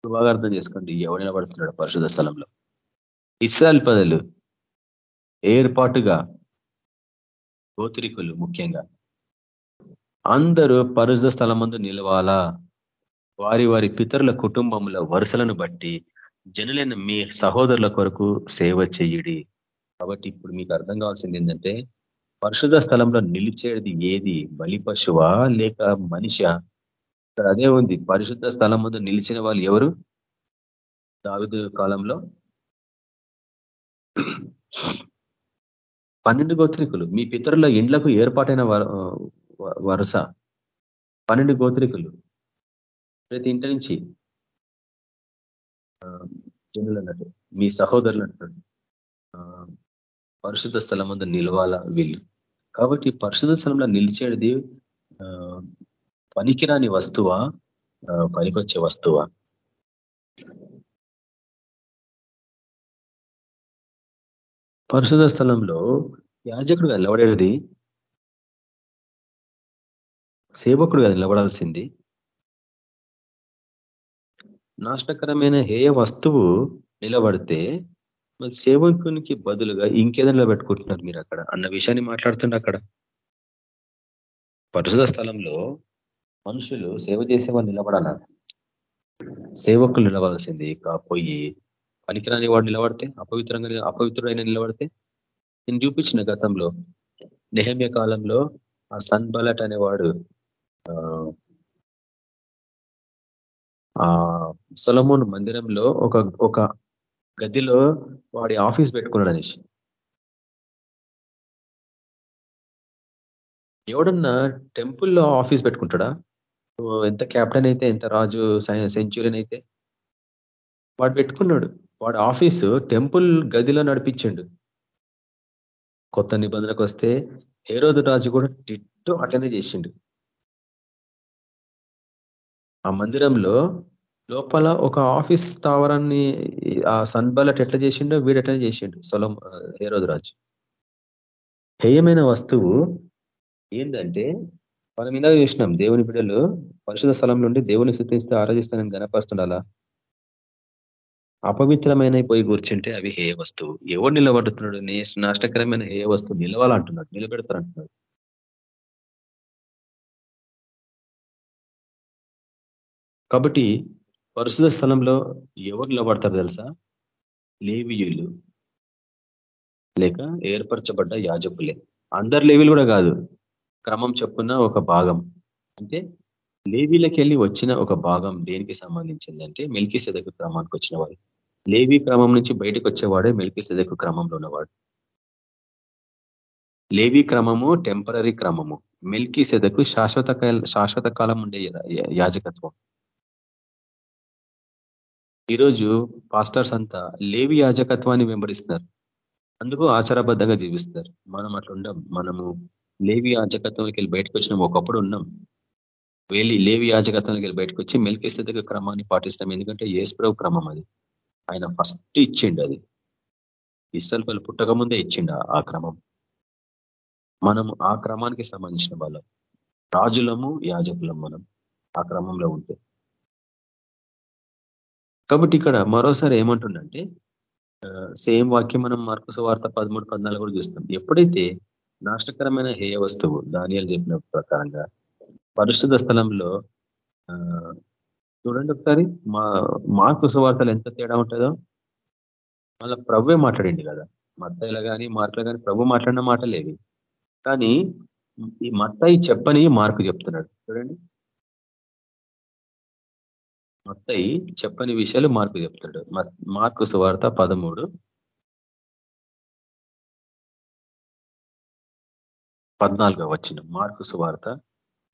D: బాగా అర్థం చేసుకోండి. ఎవడైనా పడుతున్నాడు పరిశుద్ధ స్థలంలో? ఇస్రాయల్ పదలు ఏర్పాటుగా గోత్రికులు ముఖ్యంగా అందరూ పరిశుద్ధ స్థలమందు నిలవాలా? వారి వారి పితరుల కుటుంబముల వరుసలను బట్టి జనులైన మీ సహోదరుల కొరకు సేవ చేయుడి. కాబట్టి ఇప్పుడు మీకు అర్థం కావాల్సింది ఏంటంటే పరిశుధ స్థలంలో నిలిచేది ఏది? బలి పశువా? లేక మనిష? ఇక్కడ అదే ఉంది. పరిశుద్ధ స్థలం ముందు నిలిచిన వాళ్ళు ఎవరు? దావిదు కాలంలో పన్నెండు గోత్రికులు. మీ పితరుల ఇండ్లకు ఏర్పాటైన వరుస. పన్నెండు గోత్రికులు. ప్రతి ఇంటి నుంచి జనులు అన్నట్టు మీ సహోదరులు అంటున్నాడు పరిశుద్ధ స్థలం ముందు నిలవాల వీళ్ళు? కాబట్టి పరిశుద్ధ స్థలంలో నిలిచేది పనికిరాని వస్తువా? పనికొచ్చే వస్తువా? పరిశుద్ధ స్థలంలో యాజకుడు నిలబడేది? సేవకుడు నిలబడాల్సింది? నాశనకరమైన హేయ వస్తువు నిలబడితే మరి సేవకునికి బదులుగా ఇంకేదైనా పెట్టుకుంటున్నారు మీరు అక్కడ? అన్న విషయాన్ని మాట్లాడుతుండే అక్కడ. పరిశుధ స్థలంలో మనుషులు సేవ చేసేవాడు నిలబడాల? సేవకులు నిలబడాల్సింది పోయి పనికిరాని వాడు నిలబడితే అపవిత్రంగా అపవిత్రుడైన నిలబడితే నేను చూపించిన గతంలో నెహమ్య కాలంలో ఆ సన్ బలట్ అనేవాడు ఆ సొలమోన్ మందిరంలో ఒక ఒక గదిలో వాడి ఆఫీస్ పెట్టుకున్నాడు అనేసి ఎవడన్నా టెంపుల్లో ఆఫీస్ పెట్టుకుంటాడా? ఎంత క్యాప్టెన్ అయితే ఎంత రాజు సెంచురియన్ అయితే. వాడు పెట్టుకున్నాడు. వాడు ఆఫీసు టెంపుల్ గదిలో నడిపించండు. కొత్త నిబంధనకు వస్తే హేరోదు రాజు కూడా టిట్టు అటెండ్ చేసిండు. ఆ మందిరంలో లోపల ఒక ఆఫీస్ స్థావరాన్ని ఆ సన్బలట్ ఎట్లా చేసిండో వీడు ఎట్లా చేసిండు సొలం హేరోదు రాజు హేయమైన వస్తువు ఏంటంటే మనం ఇందాక చూసినాం దేవుని బిడ్డలు పరిశుధ స్థలం నుండి దేవుని స్థుతిస్తూ ఆరాధిస్తానని గనపరుస్తుండాలా అపవిత్రమైన పోయి కూర్చుంటే అవి హేయ వస్తువు. ఎవడు నిలబడుతున్నాడు? నాష్టకరమైన హేయ వస్తువు నిలవాలంటున్నాడు నిలబెడతారంటున్నాడు కాబట్టి పరిశుధ స్థలంలో ఎవరు నిలబడతారు తెలుసా? లేవియులు. లేక ఏర్పరచబడ్డ యాజకులే. అందరు లేవీలు కూడా కాదు. క్రమం చెప్పున్న ఒక భాగం. అంటే లేవీలకి వెళ్ళి వచ్చిన ఒక భాగం దేనికి సంబంధించిందంటే మెల్కి సెదకు క్రమానికి వచ్చిన వాడు లేవీ క్రమం నుంచి బయటకు వచ్చేవాడే మెల్కి సెదకు క్రమంలో ఉన్నవాడు. లేవీ క్రమము టెంపరీ క్రమము. మెల్కి సెదకు శాశ్వత శాశ్వత కాలం ఉండే యాజకత్వం. ఈరోజు పాస్టర్స్ అంతా లేవి యాజకత్వాన్ని వెంబడిస్తున్నారు. అందుకు ఆచారబద్ధంగా జీవిస్తారు మనం అట్లా ఉండం. మనము లేవి యాజకత్వంకి వెళ్ళి బయటకు వచ్చినాం. ఒకప్పుడు ఉన్నాం. వెళ్ళి లేవి యాజకత్వంకి వెళ్ళి బయటకు వచ్చి మెల్కేసేదక క్రమాన్ని పాటిస్తాం. ఎందుకంటే ఏసుప్రభు క్రమం అది. ఆయన ఫస్ట్ ఇచ్చిండు అది. ఇస్సల్పలు పుట్టక ముందే ఇచ్చిండు ఆ క్రమం. మనం ఆ క్రమానికి సంబంధించిన వాళ్ళం. రాజులము యాజకులం మనం. ఆ క్రమంలో ఉంటే. కాబట్టి ఇక్కడ మరోసారి ఏమంటుండంటే సేమ్ వాక్యం మనం మార్కుస వార్త పదమూడు పద్నాలుగు కూడా చూస్తాం. ఎప్పుడైతే నాష్టకరమైన హేయ వస్తువు దానియాలు చెప్పిన ప్రకారంగా పరిశుద్ధ స్థలంలో చూడండి ఒకసారి మా మార్కు సువార్తలు ఎంత తేడా ఉంటుందో. మళ్ళీ ప్రభువే మాట్లాడండి కదా. మత్తయిలో కానీ మార్కులో కానీ ప్రభు మాట్లాడిన మాటలేవి. కానీ ఈ మత్తయి చెప్పని మార్కు చెప్తున్నాడు. చూడండి. మత్తయి చెప్పని విషయాలు మార్కు చెప్తాడు. మార్కు సువార్త పదమూడు. పద్నాలుగో వచ్చిన మార్కు సువార్త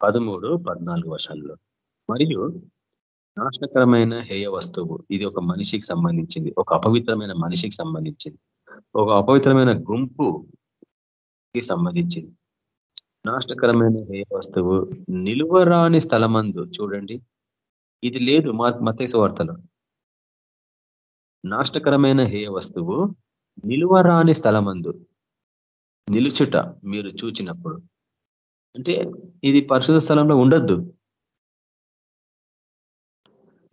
D: పదమూడు పద్నాలుగు వర్షాల్లో మరియు నాశనకరమైన హేయ వస్తువు ఇది ఒక మనిషికి సంబంధించింది ఒక అపవిత్రమైన మనిషికి సంబంధించింది ఒక అపవిత్రమైన గుంపుకి సంబంధించింది. నాశనకరమైన హేయ వస్తువు నిలువరాని స్థలమందు చూడండి ఇది లేదు మా మతేశ వార్తలో. నాష్టకరమైన హేయ వస్తువు నిలువరాని స్థలమందు నిలుచుట మీరు చూచినప్పుడు. అంటే ఇది పరిశుధ స్థలంలో ఉండొద్దు.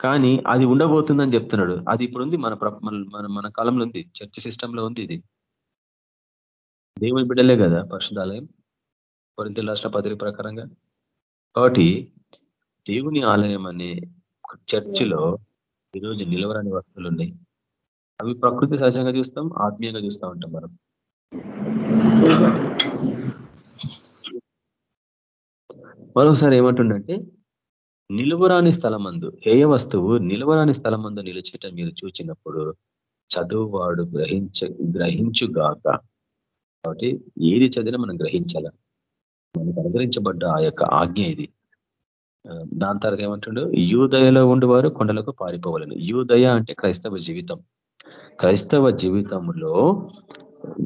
D: కానీ అది ఉండబోతుందని చెప్తున్నాడు. అది ఇప్పుడు ఉంది మన మన మన కాలంలో ఉంది చర్చ సిస్టంలో ఉంది ఇది. దేవుని బిడ్డలే కదా పరిశుధాలయం కొరింత రాష్ట్ర పత్రిక ప్రకారంగా. కాబట్టి దేవుని ఆలయం అనే చర్చిలో ఈరోజు నిలవరాని వస్తువులు ఉన్నాయి అవి ప్రకృతి సహజంగా చూస్తాం ఆత్మీయంగా చూస్తూ ఉంటాం మనం. మరోసారి ఏమంటుండంటే నిలువరాని స్థలమందు హేయ వస్తువు నిలువరాని స్థలమందు నిలిచేట మీరు చూచినప్పుడు చదువువాడు గ్రహించ గ్రహించుగాక. కాబట్టి ఏది చదివినా మనం గ్రహించాల? మనకు అనుగ్రహించబడ్డ ఆ యొక్క ఆజ్ఞ ఇది. దాని తర్వాత ఏమంటుండో? యూదయలో ఉండేవారు కొండలకు పారిపోవాలని. యూదయ అంటే క్రైస్తవ జీవితం. క్రైస్తవ జీవితంలో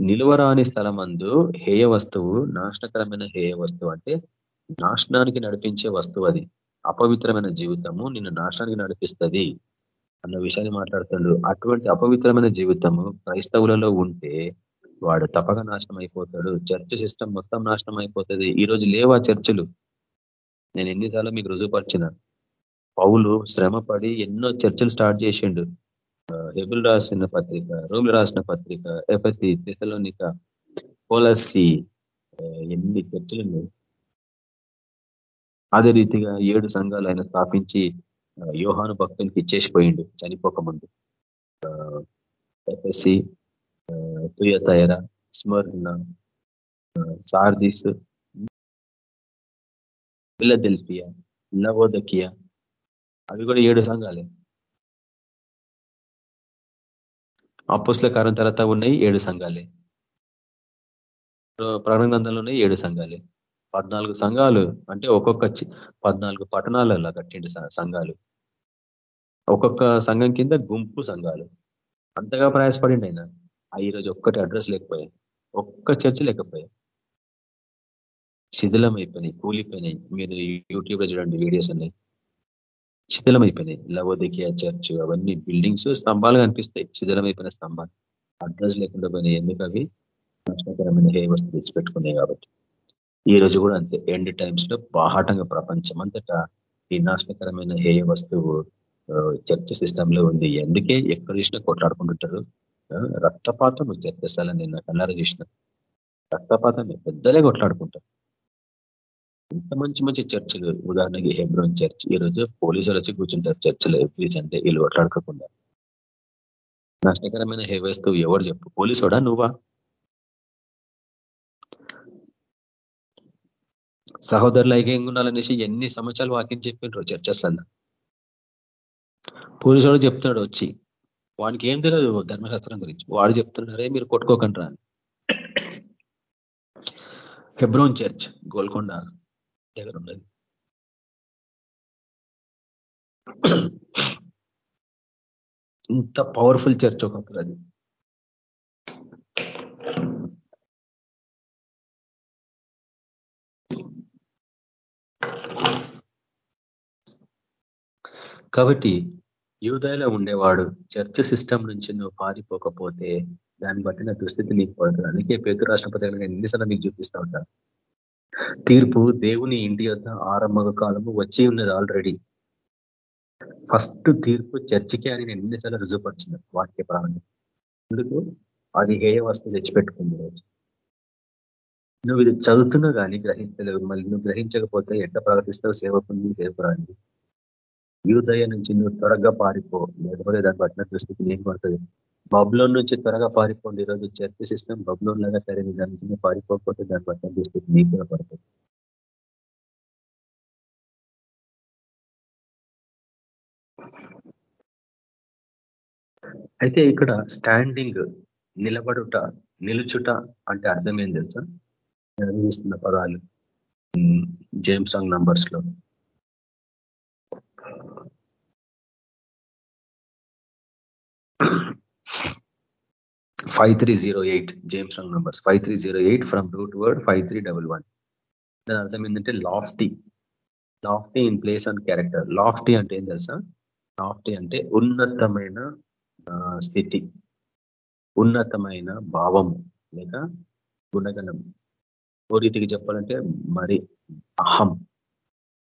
D: నిలువరాని స్థలమందు హేయ వస్తువు నాశనకరమైన హేయ వస్తువు అంటే నాశనానికి నడిపించే వస్తువు అది. అపవిత్రమైన జీవితము నిన్ను నాశనానికి నడిపిస్తుంది అన్న విషయాన్ని మాట్లాడుతుండ్రు అటువంటి అపవిత్రమైన జీవితము క్రైస్తవులలో ఉంటే వాడు తప్పక నాశనం అయిపోతాడు చర్చ సిస్టమ్ మొత్తం నాశనం అయిపోతుంది ఈరోజు లేవా చర్చలు? నేను ఎన్నిసార్లు మీకు రుజువుపరిచిన పౌలు శ్రమపడి ఎన్నో చర్చలు స్టార్ట్ చేసిండు. హెబుల్ రాసిన పత్రిక రోమిలు రాసిన పత్రిక ఎపతి తెసలోనిక పోలసి ఎన్ని చర్చలు అదే రీతిగా ఏడు సంఘాలు ఆయన స్థాపించి యోహాను భక్తులకి ఇచ్చేసిపోయిండు చనిపోకముందు. ఎఫ్ఎస్సి తుయతయర స్మరణ సార్దీస్ ఫిలదెల్ఫియా లవోదకియా అవి కూడా ఏడు సంఘాలే. అప్పుస్ల కారం తర్వాత ఉన్నాయి ఏడు సంఘాలే. ప్రారంభంలో ఉన్నాయి ఏడు సంఘాలే. పద్నాలుగు సంఘాలు అంటే ఒక్కొక్క పద్నాలుగు పట్టణాలలో కట్టిండు సంఘాలు. ఒక్కొక్క సంఘం కింద గుంపు సంఘాలు. అంతగా ప్రయాసపడిండి ఆయన. ఈరోజు ఒక్కటి అడ్రస్ లేకపోయాయి ఒక్క చర్చ లేకపోయాయి శిథిలం అయిపోయినాయి కూలిపోయినాయి. మీరు యూట్యూబ్లో చూడండి వీడియోస్ ఉన్నాయి శిథిలం అయిపోయినాయి లవోదికియా చర్చ్ అవన్నీ బిల్డింగ్స్ స్తంభాలు కనిపిస్తాయి. శిథిలం అయిపోయిన స్తంభాలు. అడ్రస్ లేకుండా పోయినాయి. ఎందుకు అవి? నష్టకరమైన హే వస్తువు తెచ్చిపెట్టుకున్నాయి కాబట్టి. ఈ రోజు కూడా అంతే. ఎండ్ టైమ్స్లో బాహాటంగా ప్రపంచం అంతటా ఈ నాశనకరమైన హేయ వస్తువు చర్చ సిస్టమ్లో ఉంది. అందుకే ఎక్కడ చూసినా కొట్లాడుకుంటుంటారు. రక్తపాతం చర్చ స్థలం నిన్న కన్నారా చూసిన? రక్తపాతం పెద్దలే కొట్లాడుకుంటారు. ఇంత మంచి మంచి చర్చలు ఉదాహరణకి హెబ్రోన్ చర్చ్. ఈ రోజు పోలీసులు వచ్చి కూర్చుంటారు. చర్చలు ఎవ్రీ సండే వీళ్ళు కొట్లాడుకోకుండా నష్టకరమైన హే ఎవరు చెప్పు? పోలీసుడా నువ్వా? సహోదరులు ఐక్యంగా ఉండాలనేసి ఎన్ని సంవత్సరాలు వాక్యం చెప్పిండ్రు చర్చస్లన్నా పోలీసుడు చెప్తాడు వచ్చి. వానికి ఏం తెలియదు ధర్మశాస్త్రం గురించి. వాడు చెప్తున్నారే మీరు కొట్టుకోకండి అని. Hebron church Golconda. దగ్గర ఉన్నది ఇంత పవర్ఫుల్ చర్చ్ ఒకప్పుడు అది. కాబట్టి యూదయలో ఉండేవాడు చర్చ్ సిస్టమ్ నుంచి నువ్వు పారిపోకపోతే దాన్ని బట్టి నా దుస్థితి నీకు పడుతుంది. అందుకే పేరు రాష్ట్రపతి ఎన్నిసార్లు మీకు చూపిస్తూ ఉంటాను. తీర్పు దేవుని ఇంటి యొక్క ఆరంభ కాలము వచ్చి ఉన్నది ఆల్రెడీ ఫస్ట్ తీర్పు చర్చికే అని నేను ఎన్నిసార్లు రుజువుపరిచిన వాక్య ప్రాణం ఎందుకు? అది హేయ వస్తువు తెచ్చిపెట్టుకుంది రోజు నువ్వు ఇది చదువుతున్నావు కానీ గ్రహించలేవు మళ్ళీ నువ్వు గ్రహించకపోతే ఎట్లా ప్రకటిస్తావు సేవకుంది సేవకురాండి యూదయ నుంచి నువ్వు త్వరగా పారిపో. లేకపోతే దాన్ని పట్టిన దృష్టికి ఏం పడుతుంది. బబ్లోన్ నుంచి త్వరగా పారిపోండి. ఈరోజు చర్చ సిస్టమ్ బబ్లోన్ లాగా సరే దాని పారిపోకపోతే దాన్ని పట్టిన చేస్తే నీకు కూడా పడుతుంది. అయితే ఇక్కడ స్టాండింగ్ నిలబడుట నిలుచుట అంటే అర్థం ఏం తెలుసా? అనిపిస్తున్న పదాలు. James song నంబర్స్లో. Five three zero eight James wrong numbers five three zero eight from root word five three double one దాని అర్థం ఏంటంటే lofty lofty in place and character lofty అంటే ఏం తెలుసా? లాఫ్టీ అంటే ఉన్నతమైన స్థితి. ఉన్నతమైన భావము లేక గుణగణం. ఓ రీతికి చెప్పాలంటే మరి అహం.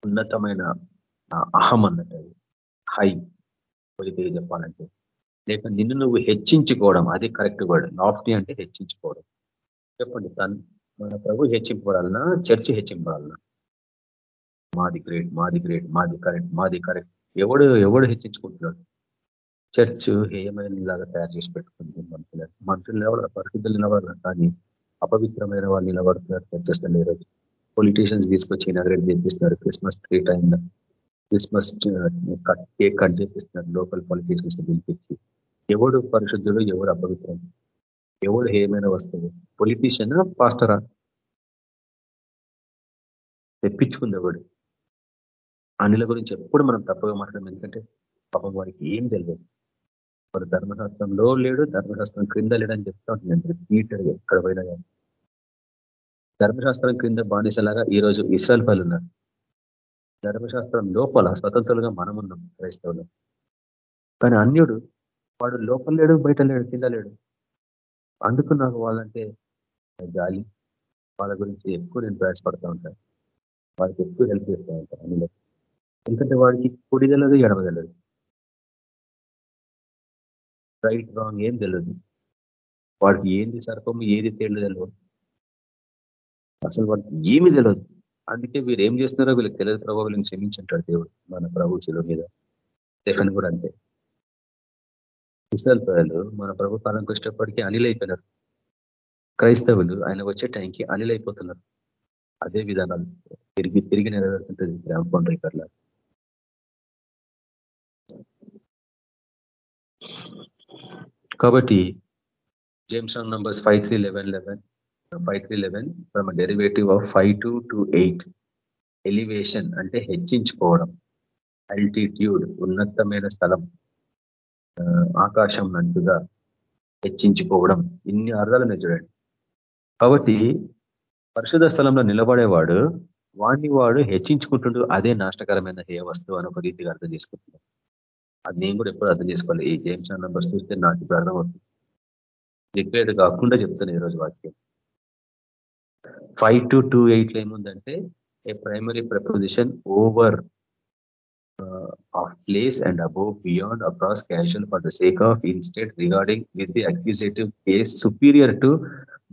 D: ఉన్నతమైన అహం అన్నట్టు హై ఓ రీతికి చెప్పాలంటే. లేక నిన్ను నువ్వు హెచ్చించుకోవడం అది కరెక్ట్ వర్డ్. లాఫ్టీ అంటే హెచ్చించుకోవడం. చెప్పండి తను మన ప్రభు హెచ్చింపబడాలన్నా చర్చి హెచ్చింపబడాలన్నా మాది గ్రేట్ మాది గ్రేట్ మాది కరెక్ట్ మాది కరెక్ట్. ఎవడు ఎవడు హెచ్చించుకుంటున్నాడు? చర్చ్ హేయమైన లాగా తయారు చేసి పెట్టుకుంది మనుషులు. మనుషులు నిలబడాలి పరిశుద్ధులు నిలబడాలి కానీ అపవిత్రమైన వాళ్ళు నిలబడుతున్నారు చర్చస్ ఈరోజు. పొలిటీషియన్స్ తీసుకొచ్చి ఇనాగ్రేట్ చేపిస్తున్నారు క్రిస్మస్ ట్రీ టైంలో క్రిస్మస్ కేక్ కట్ చేపిస్తున్నారు లోకల్ పొలిటీషియన్స్ పిలిపించి. ఎవడు పరిశుద్ధుడు ఎవడు అపవిత్రం ఎవడు హేమైన వస్తువు. పొలిటీషియన్ పాస్టరా తెప్పించుకుంది ఎవడు. అనిల గురించి ఎప్పుడు మనం తప్పగా మాట్లాడడం ఎందుకంటే పాపం వారికి ఏం తెలియదు. వాడు ధర్మశాస్త్రంలో లేడు ధర్మశాస్త్రం క్రింద లేడని చెప్తా ఉంటుంది పీటర్ ఎక్కడ పోయినా కానీ. ధర్మశాస్త్రం క్రింద బానిసలాగా ఈరోజు ఇస్రాయల్ పనులు ఉన్నారు. ధర్మశాస్త్రం లోపల స్వతంత్రులుగా మనం ఉన్నాం క్రైస్తవులు. కానీ అన్యుడు వాడు లోపల లేడు బయట లేడు కింద లేడు. అందుకు నాకు వాళ్ళంటే గాలి. వాళ్ళ గురించి ఎక్కువ నేను ప్రయాసపడతా ఉంటాను వాళ్ళకి ఎక్కువ హెల్ప్ చేస్తూ ఉంటాను అందులో. ఎందుకంటే వాడికి కుడి తెలియదు ఎడమ తెలియదు రైట్ రాంగ్ ఏం తెలియదు వాడికి ఏంది సర్పము ఏది తేళ్ళు తెలియదు అసలు వాడికి ఏమి తెలియదు అందుకే వీరు ఏం చేస్తున్నారో వీళ్ళకి తెలియదు ప్రభావం క్షమించుంటాడు దేవుడు మన ప్రభు శిలో మీద. స్టెఫెన్ కూడా అంతే. ఇస్రాయల్ ప్రజలు మన ప్రభు కాలంకి వచ్చేటప్పటికీ అనిలైపోయినారు. క్రైస్తవులు ఆయన వచ్చే టైంకి అనిలైపోతున్నారు. అదే విధానాలు తిరిగి తిరిగి నెరవేరుతుంటుంది రామకొండ ఇక్కడ కాబట్టి James numbers five three eleven eleven five three eleven from derivative of five two to eight elevation అంటే హెచ్చించుకోవడం. అల్టిట్యూడ్ ఉన్నతమైన స్థలం. ఆకాశం నంటుగా హెచ్చించుకోవడం. ఇన్ని అర్థాలు చూడండి. కాబట్టి పరిశుధ స్థలంలో నిలబడేవాడు వాడిని వాడు హెచ్చించుకుంటుంటూ అదే నాష్టకరమైన హే వస్తువు అని ఒక రీతిగా అర్థం చేసుకుంటున్నాడు. అది నేను కూడా ఎప్పుడు అర్థం చేసుకోవాలి. ఈ జేమ్స్ నంబర్స్ చూస్తే నాకు ఇప్పుడు అర్థమవుతుంది. రిపేర్డ్ కాకుండా చెప్తాను ఈరోజు వాక్యం. ఫైవ్ టు టూ ఎయిట్లో ఏముందంటే a primary preposition over of place and above beyond across casual for the sake of instead regarding with the accusative case superior to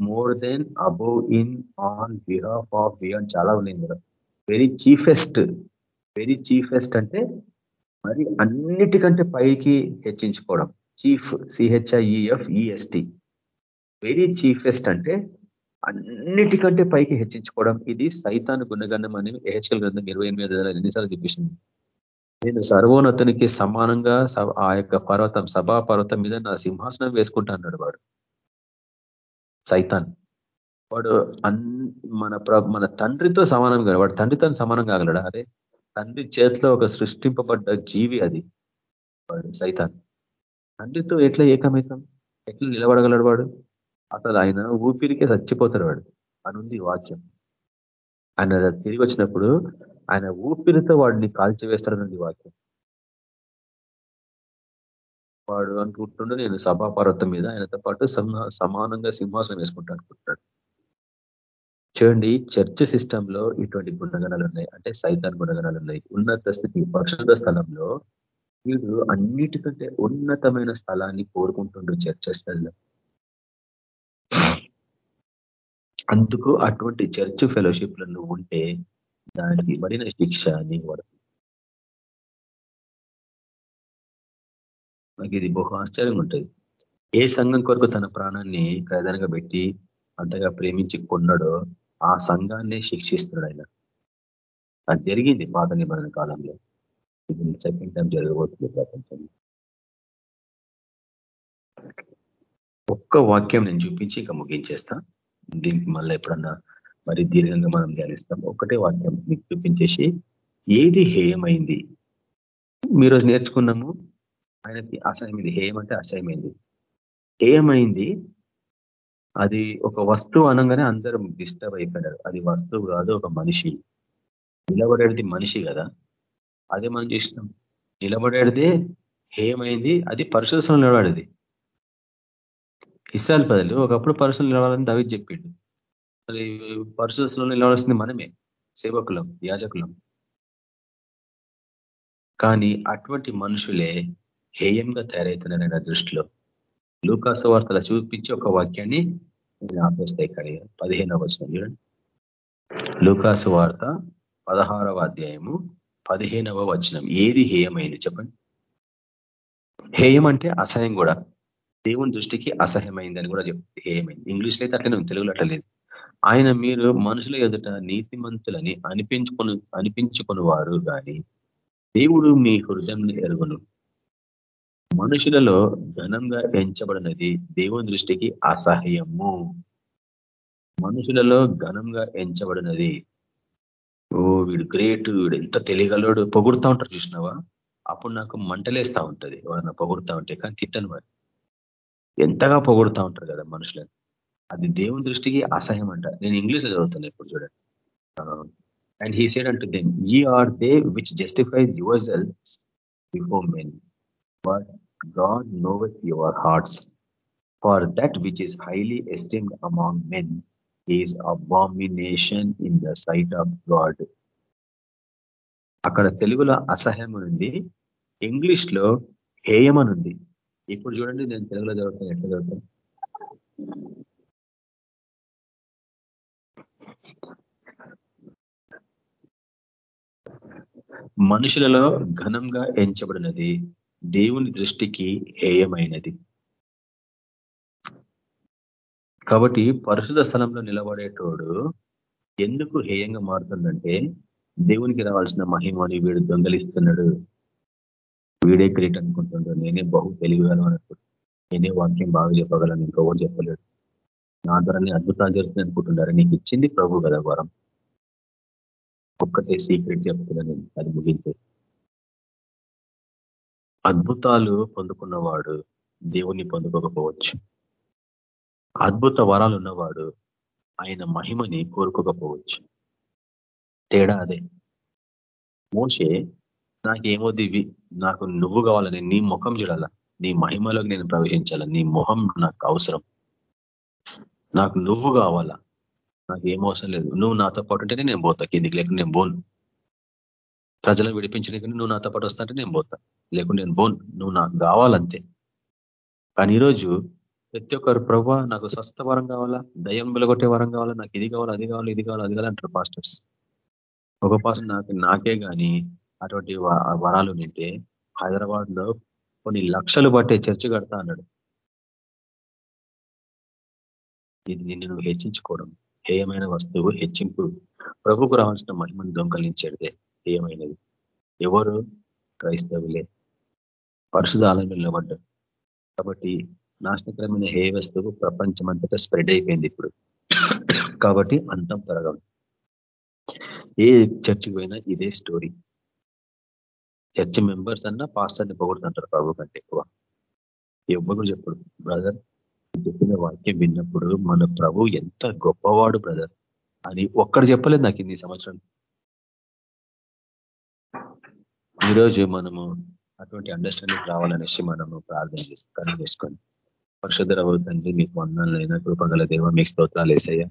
D: more than above in on behalf of beyond చాలా ఉన్నాయి కదా వెరీ చీఫెస్ట్ వెరీ చీఫెస్ట్ అంటే మరి అన్నిటికంటే పైకి హెచ్చించుకోవడం. Chief C H I F E S T very chiefest అంటే అన్నిటికంటే పైకి హెచ్చించుకోవడం. ఇది సైతాను గుణగణం అని హెచ్కల్ గ్రంథం ఇరవై ఎనిమిది వేల ఎన్నిసార్లు చూపించింది. నేను సర్వోన్నతునికి సమానంగా ఆ యొక్క పర్వతం సభా పర్వతం మీద నా సింహాసనం వేసుకుంటా అన్నాడు వాడు. సైతాన్. వాడు అన్ మన మన తండ్రితో సమానం కాదు వాడు తండ్రితో సమానం కాగలడా? అదే తండ్రి చేతిలో ఒక సృష్టింపబడ్డ జీవి అది. వాడు సైతాన్. తండ్రితో ఎట్లా ఏకమేకం? ఎట్లా నిలబడగలడు వాడు? అసలు ఆయన ఊపిరికే చచ్చిపోతాడు వాడు. అనుంది వాక్యం. ఆయన తిరిగి వచ్చినప్పుడు ఆయన ఊపిరితో వాడిని కాల్చివేస్తాడనండి వాక్యం. వాడు అనుకుంటుండే నేను సభాపర్వతం మీద ఆయనతో పాటు సమానంగా సింహాసనం వేసుకుంటా అనుకుంటున్నాడు. చూడండి సిస్టమ్ సిస్టంలో ఇటువంటి గుణగణాలు ఉన్నాయి అంటే సైతాన్ గుణగణాలు ఉన్నాయి ఉన్నత స్థితి పరిశుద్ధ స్థలంలో వీడు అన్నిటికంటే ఉన్నతమైన స్థలాన్ని కోరుకుంటుండ్రు చర్చస్లలో అందుకు అటువంటి చర్చ్ ఫెలోషిప్లలో ఉంటే దానికి పడిన శిక్ష నీ పడుతుంది నాకు ఇది బహు ఆశ్చర్యంగా ఉంటుంది. ఏ సంఘం కొరకు తన ప్రాణాన్ని ప్రధానంగా పెట్టి అంతగా ప్రేమించి కొన్నాడో ఆ సంఘాన్ని శిక్షిస్తున్నాడు ఆయన. అది జరిగింది పాత నిబంధన కాలంలో. ఇది సెకండ్ టైం జరగబోతుంది ప్రపంచంలో ఒక్క వాక్యం నేను చూపించి ఇంకా ముగించేస్తా. దీనికి మళ్ళీ ఎప్పుడన్నా మరి దీర్ఘంగా మనం ధ్యానిస్తాం. ఒకటే వాక్యం మీకు చూపించేసి ఏది హేయమైంది? మీరు నేర్చుకున్నాము. ఆయనకి అసహ్యమైంది హేయం అంటే అసహ్యమైంది. హేయమైంది అది ఒక వస్తువు అనగానే అందరూ డిస్టర్బ్ అయిపోయినారు. అది వస్తువు కాదు ఒక మనిషి. నిలబడేది మనిషి కదా. అదే మనం చూసినాం. నిలబడేదే హేయమైంది అది పరిశోధన నిలబడేది. ఇస్రాయల్ పదలు ఒకప్పుడు పరిశోధన నిలవాలని దవి చెప్పిండు. మరి పరిశుభ్రంలో నిలవాల్సింది మనమే సేవకులం యాజకులం. కానీ అటువంటి మనుషులే హేయంగా తయారవుతున్నారని నా దృష్టిలో. లూకాసు వార్తలు చూపించి ఒక వాక్యాన్ని ఆపేస్తాయి కానీ పదిహేనవ వచ్చిన చూడండి. లూకాసు వార్త పదహారవ అధ్యాయము పదిహేనవ వచనం. ఏది హేయమైంది చెప్పండి. హేయం అంటే అసహ్యం కూడా. దేవుని దృష్టికి అసహ్యమైందని కూడా చెప్తే హేయమైంది. ఇంగ్లీష్లో అయితే అట్లనే తెలుగులో అట్లా లేదు. ఆయన మీరు మనుషుల ఎదుట నీతిమంతులని అనిపించుకొని అనిపించుకుని వారు కానీ దేవుడు మీ హృదయం ఎరుగును. మనుషులలో ఘనంగా ఎంచబడినది దేవుని దృష్టికి అసహ్యము. మనుషులలో ఘనంగా ఎంచబడినది. ఓ వీడు గ్రేట్ వీడు ఎంత తెలియగలడు. పొగుడుతూ ఉంటారు చూసినావా? అప్పుడు నాకు మంటలేస్తా ఉంటది. ఎవరన్నా పొగుడుతూ ఉంటే కానీ తిట్టను మరి. ఎంతగా పొగుడుతూ ఉంటారు కదా మనుషులను. అది దేవుని దృష్టికి అసహ్యం అంట. నేను ఇంగ్లీష్లో చదువుతాను ఇప్పుడు చూడండి. And he said unto them ye are they which justify yourselves before men but God knoweth your hearts for that which is highly esteemed among men is abomination in the sight of God అక్కడ తెలుగులో అసహ్యం ఉంది ఇంగ్లీష్లో హేయం ఉంది ఇప్పుడు చూడండి నేను తెలుగులో చదువుతాను ఎట్లా చదువుతాను? మనుషులలో ఘనంగా ఎంచబడినది దేవుని దృష్టికి హేయమైనది. కాబట్టి పరిశుధ స్థలంలో నిలబడేటోడు ఎందుకు హేయంగా మారుతుందంటే దేవునికి రావాల్సిన మహిమని వీడు దొంగలిస్తున్నాడు. వీడే గ్రేట్ అనుకుంటున్నాడు నేనే బహు తెలివిగాను అనుకుంటున్నాడు నేనే వాక్యం బాగా చెప్పగలను ఇంకొకరు చెప్పలేడు. నా ద్వారానే అద్భుతాలు జరుగుతుంది అనుకుంటున్నారు నీకు ఇచ్చింది ప్రభు కదా వరం. ఒక్కటే సీక్రెట్ చెప్తున్నాను అది ముగించేసి అద్భుతాలు పొందుకున్నవాడు దేవుణ్ణి పొందుకోకపోవచ్చు. అద్భుత వరాలు ఉన్నవాడు ఆయన మహిమని కోరుకోకపోవచ్చు. తేడా అదే. మోసే నాకేమోది నాకు నువ్వు కావాలని నీ ముఖం చూడాల? నీ మహిమలోకి నేను ప్రవేశించాల? నీ మొహం నాకు అవసరం. నాకు నువ్వు కావాలా? నాకు ఏం అవసరం లేదు. నువ్వు నాతో పాటు ఉంటేనే నేను పోతా. కిందికి లేకుండా నేను బోను ప్రజలను విడిపించడానికి నువ్వు నాతో పాటు వస్తాంటే నేను పోతా. లేకుంటే నేను బోన్ నువ్వు నాకు కావాలంతే. కానీ ఈరోజు ప్రతి ఒక్కరు ప్రభా నాకు స్వస్థ వరం కావాలా? దయ్యం వెలగొట్టే వరం కావాలా? నాకు ఇది కావాలి అది కావాలి ఇది కావాలి అది కావాలి? అంటారు పాస్టర్స్ ఒక పాస్టర్ నాకు నాకే కానీ అటువంటి వరాలు నింటే హైదరాబాద్లో కొన్ని లక్షలు పట్టే చర్చ కడతా అన్నాడు. ఇది నిన్ను నువ్వు హెచ్చించుకోవడం. హేయమైన వస్తువు హెచ్చింపు. ప్రభుకు రావాల్సిన మహిమను దొంగలించేదే హేయమైనది. ఎవరు? క్రైస్తవులే. పరిశుధ ఆలయంలో నిలబడ్డారు. కాబట్టి నాశనకరమైన హేయ వస్తువు ప్రపంచమంతటా స్ప్రెడ్ అయిపోయింది ఇప్పుడు. కాబట్టి అంతం త్వరగా. ఏ చర్చికి పోయినా ఇదే స్టోరీ. చర్చ్ మెంబర్స్ అన్నా పాస్టర్ని పొగుడుతుంటారు ప్రభు కంటే ఎక్కువ. ఎవ్వరు చెప్పడు బ్రదర్ చెప్పిన వాక్యం విన్నప్పుడు మన ప్రభు ఎంత గొప్పవాడు బ్రదర్ అని ఒక్కడు చెప్పలేదు నాకు ఇన్ని సంవత్సరం ఈరోజు మనము అటువంటి అండర్స్టాండింగ్ రావాలనేసి మనము ప్రార్థన చేసి చేసుకొని పరిశుద్ధ తండ్రి మీకు వందాలైనా కృపగల దేవ మీకు స్తోత్రాలు వేసయ్యా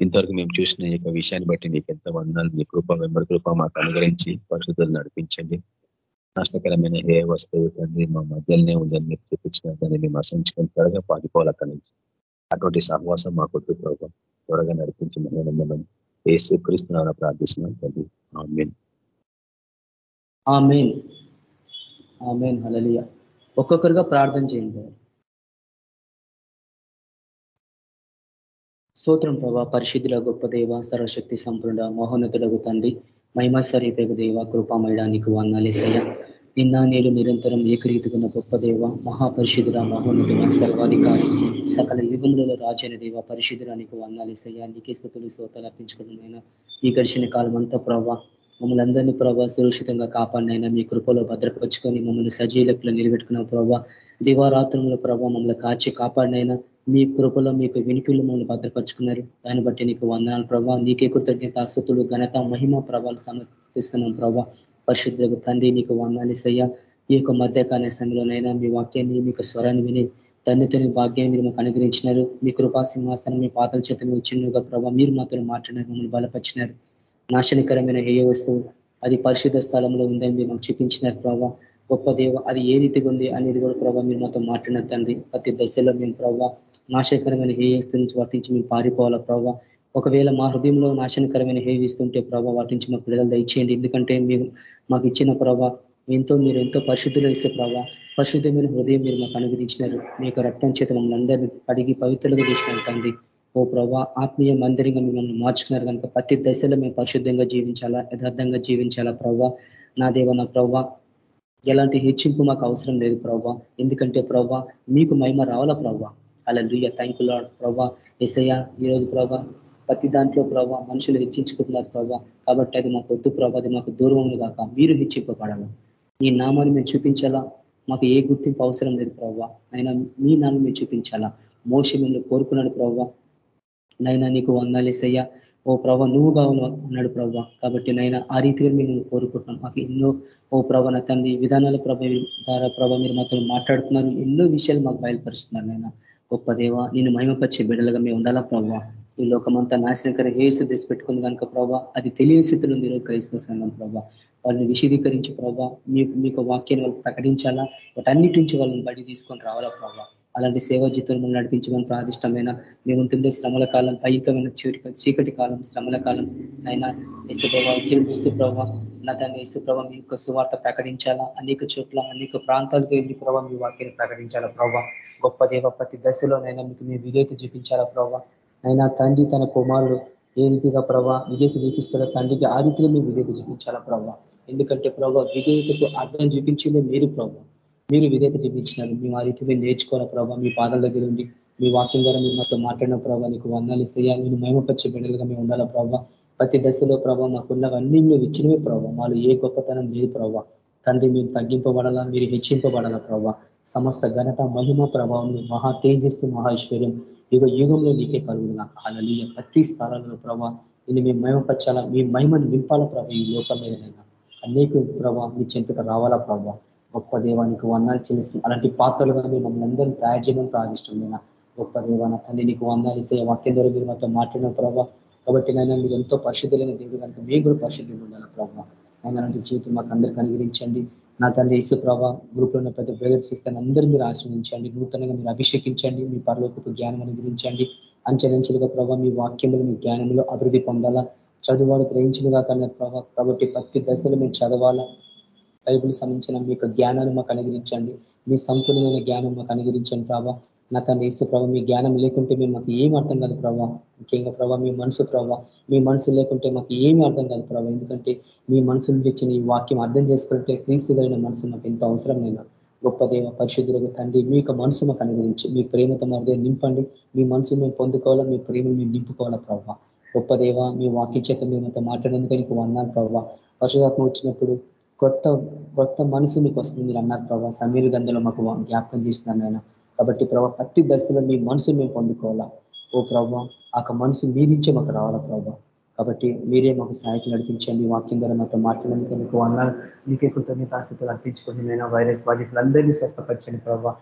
D: ఇంతవరకు మేము చూసిన ఈ విషయాన్ని బట్టి నీకు ఎంత వందనాలు మీ కృప వెంబడి కృప మాకు అనుగ్రహించి పరిశుద్ధులు నడిపించండి. నష్టకరమైన ఏ వస్తువు తండ్రి మా మధ్యలోనే ఉందని మీరు చూపించిన దాన్ని మేము అసహించుకొని త్వరగా పాటిపోవాలి అక్కడి నుంచి. అటువంటి సహవాసం మా కొద్ది ప్రభావం త్వరగా నడిపించి మనం ఏసు క్రీస్తున్నా ప్రార్థిస్తున్నాం తండ్రి. ఆమెన్.
B: ఆమెన్. ఆమెన్. హలలియ ఒక్కొక్కరుగా ప్రార్థన చేయండి స్తోత్రం ప్రభా పరిశుద్ధుల గొప్ప దేవ సర్వశక్తి సంపూర్ణ మహోన్నతుడగు తండ్రి. మహిమ స్వరూపకు దేవ కృపామయడానికి వందాలేసయ్య నిన్న నేడు నిరంతరం ఏకరీతికున్న గొప్ప దేవ మహాపరిషుధుర మహోన్నతుల సర్వాధికారి సకల యుగములలో రాజైన దేవ పరిశుద్ధురానికి వందాలేసయ్య నీకే స్థుతులు శ్రోతలు అర్పించుకోవడం ఈ గడిచిన కాలం అంతా ప్రభావ మమ్మల్ని అందరినీ ప్రభావ సురక్షితంగా కాపాడినైనా మీ కృపలో భద్రపరుచుకొని మమ్మల్ని సజీలకులు నిలబెట్టుకున్న ప్రభావ దివారాత్రముల ప్రభావ మమ్మల్ని కాచి కాపాడినైనా మీ కృపలో మీకు వెనుకలు మమ్మల్ని భద్రపరుచుకున్నారు. దాన్ని బట్టి నీకు వందనాలు ప్రభావ నీకే కృతజ్ఞత అసతులు ఘనత మహిమ ప్రభావాలు సమర్పిస్తున్నాం ప్రభావ పరిశుద్ధులకు తండ్రి నీకు వందాలిసయ్యా ఈ యొక్క మధ్యకాల సమయంలోనైనా మీ వాక్యాన్ని మీకు స్వరాన్ని విని తండ్రితోని భాగ్యాన్ని మీరు మాకు అనుగ్రహించినారు. మీ కృపాసింహాసనం మీ పాతల చేత మీ వచ్చినగా ప్రభావ మీరు మాతో మాట్లాడినారు మమ్మల్ని బలపరిచినారు. నాశనకరమైన హేయ వస్తువు అది పరిశుద్ధ స్థలంలో ఉందని మీరు మాకు చూపించినారు ప్రభావ గొప్ప దేవ అది ఏ రీతిగా ఉంది అనేది కూడా ప్రభావ మీరు మాతో మాట్లాడినారు తండ్రి. ప్రతి దశలో మేము ప్రభావ నాశకరమైన హేయస్తు నుంచి వాటి నుంచి మేము పారిపోవాలా ప్రభావ ఒకవేళ మా హృదయంలో నాశనకరమైన హేవిస్తుంటే ప్రభావ వాటి నుంచి మా పిల్లలు దయచేయండి. ఎందుకంటే మీరు మాకు ఇచ్చిన ప్రభావ ఎంతో మీరు ఎంతో పరిశుద్ధులు ఇస్తే ప్రభావ పరిశుద్ధమైన హృదయం మీరు మాకు అనుగ్రహించినారు. మీ యొక్క రక్తం చేత మమ్మల్ని అందరినీ అడిగి పవిత్రులుగా చేసినారు తండ్రి. ఓ ప్రభా ఆత్మీయ మందిరంగా మిమ్మల్ని మార్చుకున్నారు కనుక ప్రతి దశలో మేము పరిశుద్ధంగా జీవించాలా యథార్థంగా జీవించాలా ప్రభా? నా దేవ నా ప్రభావ ఎలాంటి హెచ్చింపు మాకు అవసరం లేదు ప్రభా. ఎందుకంటే ప్రభావ మీకు మహిమ రావాలా ప్రభా? అలా లుయ్య థ్యాంక్ యూ లాడ్ ప్రభా ఎసయ ఈరోజు ప్రభా ప్రతి దాంట్లో ప్రభా మనుషులు హెచ్చించుకుంటున్నారు ప్రభా కాబట్టి అది మాకు వద్దు ప్రభా అది మాకు దూరంలో కాక మీరు హెచ్చింపబడాలి. ఈ నామాన్ని మేము చూపించాలా? మాకు ఏ గుర్తింపు అవసరం లేదు ప్రభావ అయినా మీ నామం మేము చూపించాలా? మోస మిమ్మల్ని కోరుకున్నాడు ప్రభావ నైనా నీకు వందాలేసయ్యా ఓ ప్రభా నువ్వు కావాలి అన్నాడు ప్రభా కాబట్టి నైనా ఆ రీతిగా మేము కోరుకుంటున్నాం. మాకు ఎన్నో ఓ ప్రభా నా తండ్రి విధానాల ప్రభ ద్వారా ప్రభా మీరు మాతో మాట్లాడుతున్నారు. ఎన్నో విషయాలు మాకు బయలుపరుస్తున్నారు నైనా. గొప్ప దేవ నేను మహిమపరిచే బిడ్డలుగా మేము ఉండాలా ప్రభావ ఈ లోకమంతా నాశనకర హేసు తెసి పెట్టుకుంది కనుక ప్రభావ అది తెలియని స్థితిలో ఉంది క్రైస్తవ సంఘం ప్రభావ వాళ్ళని విశదీకరించి ప్రభావ మీకు మీకు వాక్యాన్ని వాళ్ళు ప్రకటించాలా? వాటన్నిటి నుంచి వాళ్ళని బడి తీసుకొని రావాలా ప్రభావ అలాంటి సేవా జీవితంలో నడిపించమని ప్రాదిష్టమైన మేము ఉంటుంది శ్రమల కాలం భయంకరమైన చీకటి కాలం శ్రమల కాలం. అయినా యేసు ప్రభావ జీవిస్తూ ప్రభావ నా దాన్ని యేసు ప్రభావ మీ యొక్క సువార్త ప్రకటించాలా? అనేక చోట్ల అనేక ప్రాంతాలకు వెళ్ళి ప్రభావ మీ వాక్యాన్ని ప్రకటించాలా ప్రభావ గొప్ప దేవ ప్రతి దశలోనైనా మీకు మీ విధేయత చూపించాలా ప్రభావ అయినా తండ్రి తన కుమారుడు ఏ రీతిగా ప్రభావ విధేయత చూపిస్తారో తండ్రికి ఆ రీతిలో మీ విధేయత చూపించాలా ప్రభావ ఎందుకంటే ప్రభావ విధేయతకు అర్థం చూపించిందే మీరు ప్రభావ మీరు విధేత చూపించినారు. మేము ఆ రీతిగా నేర్చుకోవాలా ప్రభావ మీ పాదల దగ్గర ఉండి మీ వాక్యం ద్వారా మీరు మాతో మాట్లాడిన ప్రభావ నీకు వందాలు ఇస్తాయా. నేను మహిమపరిచే బిడ్డలుగా మేము ఉండాలా ప్రభావ ప్రతి దశలో ప్రభావ మాకున్నవన్నీ మీరు ఇచ్చినవే ప్రభావ మాలో ఏ గొప్పతనం లేదు ప్రభావ తండ్రి మేము తగ్గింపబడాలా? మీరు హెచ్చింపబడాలా ప్రభావ సమస్త ఘనత మహిమ ప్రభావం మహా తేజస్సు మహేశ్వర్యం యుగ యుగంలో నీకే కలుగుతున్నా అలలియ ప్రతి స్థానాల్లో ప్రభావ ఇది మేము మహిమపరచాలా మీ మహిమను నింపాల ప్రభావ ఈ లోకం మీద అనేక ప్రభావ మీ చెంతకు రావాలా ప్రభావ గొప్ప దేవానికి వందాలు చెల్లిస్తుంది అలాంటి పాత్రలుగా మేము మమ్మల్ని అందరినీ తయారు చేయమని ప్రార్థిష్టమైన గొప్ప దేవాన తల్లి నీకు వందాలు ఇసే వాక్యం ద్వారా మీరు మాతో మాట్లాడిన ప్రభావ కాబట్టి నైనా మీరు ఎంతో పరిశుద్ధులైన దేవుడు కనుక మీరు కూడా పరిశుద్ధులు ఉండాలి ప్రభావ అలాంటి జీవితం మాకు అందరికీ అనుగ్రహించండి. నా తండ్రి ఇసు ప్రభా గ్రూప్లో ఉన్న ప్రతి బ్రదర్స్ ఇస్తాను అందరూ మీరు ఆశ్రయించండి నూతనంగా మీరు అభిషేకించండి. మీ పరలోకపు జ్ఞానం అనుగ్రహించండి. అంచెలంచెలుగా ప్రభావ మీ వాక్యములు మీ జ్ఞానంలో అభివృద్ధి పొందాలా. చదువాడు గ్రహించలుగా కన్నా ప్రభావ కాబట్టి ప్రతి దశలో మేము చదవాలా. బైబుల్ సంబంధించిన మీ యొక్క జ్ఞానాన్ని మాకు అనుగ్రహించండి. మీ సంపూర్ణమైన జ్ఞానం మాకు అనుగ్రహించండి ప్రభావ నా తను ఇస్తే ప్రభావ మీ జ్ఞానం లేకుంటే మేము మాకు ఏం అర్థం కాదు ప్రభావ ముఖ్యంగా ప్రభావ మీ మనసు ప్రభావ మీ మనసు లేకుంటే మాకు ఏమీ అర్థం కాదు ప్రభావ ఎందుకంటే మీ మనసు తెచ్చిన ఈ వాక్యం అర్థం చేసుకుంటే క్రీస్తు కలిగిన మనసు మాకు ఎంతో అవసరం నేను గొప్ప దేవ పరిశుద్ధులకు తండ్రి మీ యొక్క మనసు మాకు అనుగ్రహించి మీ ప్రేమతో మధ్య నింపండి. మీ మనసు మేము పొందుకోవాలా? మీ ప్రేమను మేము నింపుకోవాలా ప్రభావ గొప్ప దేవ మీ వాక్య చేత మేమంతా మాట్లాడేందుకు నీకు అన్నారు ప్రభావ పరిశుధాత్మ వచ్చినప్పుడు కొత్త కొత్త మనసు మీకు వస్తుంది మీరు అన్నారు ప్రభావ సమీర గంధలో మాకు జ్ఞాపకం చేస్తున్నారు ఆయన కాబట్టి ప్రభావ ప్రతి దశలో మీ మనసు మేము పొందుకోవాలా? ఓ ప్రభావ ఆ మనసు మీ నుంచే మాకు రావాలా ప్రభావ కాబట్టి మీరే మాకు సహాయకులు నడిపించండి. వాక్యం ద్వారా మాతో మాట్లాడేందుకు మీకు అన్నారు మీకే కృతజ్ఞత ఆశతో అర్పించుకొని నేను వైరస్ బాధితులందరినీ స్వస్థపరచండి ప్రభావ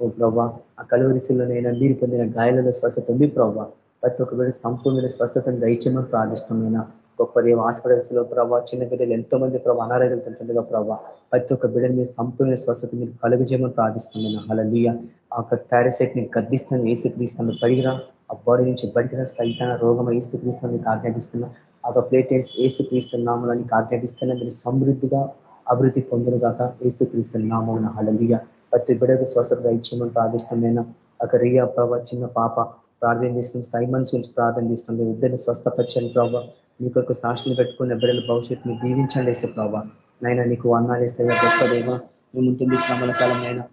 B: ఓ ప్రభావ ఆ కలువరిశిలోనైనా మీరు పొందిన గాయాలలో స్వస్థత ఉంది ప్రభావ ప్రతి ఒక్క సంపూర్ణ స్వస్థతను దయచేయమని ప్రార్థిష్టమైన గొప్ప దేవ హాస్పిటల్స్లో ప్రభావ చిన్న బిడ్డలు ఎంతో మంది ప్రభావ అనారోగ్యాలు తింటుండగా ప్రభావ ప్రతి ఒక్క బిడ్డని మీరు సంపూర్ణ స్వస్థత మీరు కలుగజేయమని ప్రార్థిస్తున్నాను. అలలియ ఆ యొక్క పారాసైట్ని గద్దిస్తాను ఏసు క్రీస్తాను పడిగిరా ఆ బాడీ నుంచి బడిగిన సైతాన రోగం ఏసు క్రీస్తాను మీకు ఆజ్ఞాపిస్తున్నా. ఆ ప్లేటెంట్స్ ఏసు క్రీస్తు నామాలని ఆజ్ఞాపిస్తున్నా. మీరు సమృద్ధిగా అభివృద్ధి పొందురుగాక ఏసు క్రీస్తు నామం అలలియ ప్రతి బిడ్డకు స్వస్థత ఇచ్చేయమని ప్రార్థిస్తున్నాను. ఒక రియా ప్రభావ చిన్న పాప ప్రార్థన చేస్తుంది సైమన్స్ గురించి ప్రార్థన చేస్తుంది ఇద్దరిని స్వస్థపరచండి ప్రభావ మీకు ఒక సాక్షిని పెట్టుకున్న బిడ్డల భవిష్యత్తుని దీవించండి వేసే ప్రభావ నైనా నీకు వర్ణాలేస్తే గొప్ప దేవ మేము ఉంటుంది శ్రమల కాలం అయినా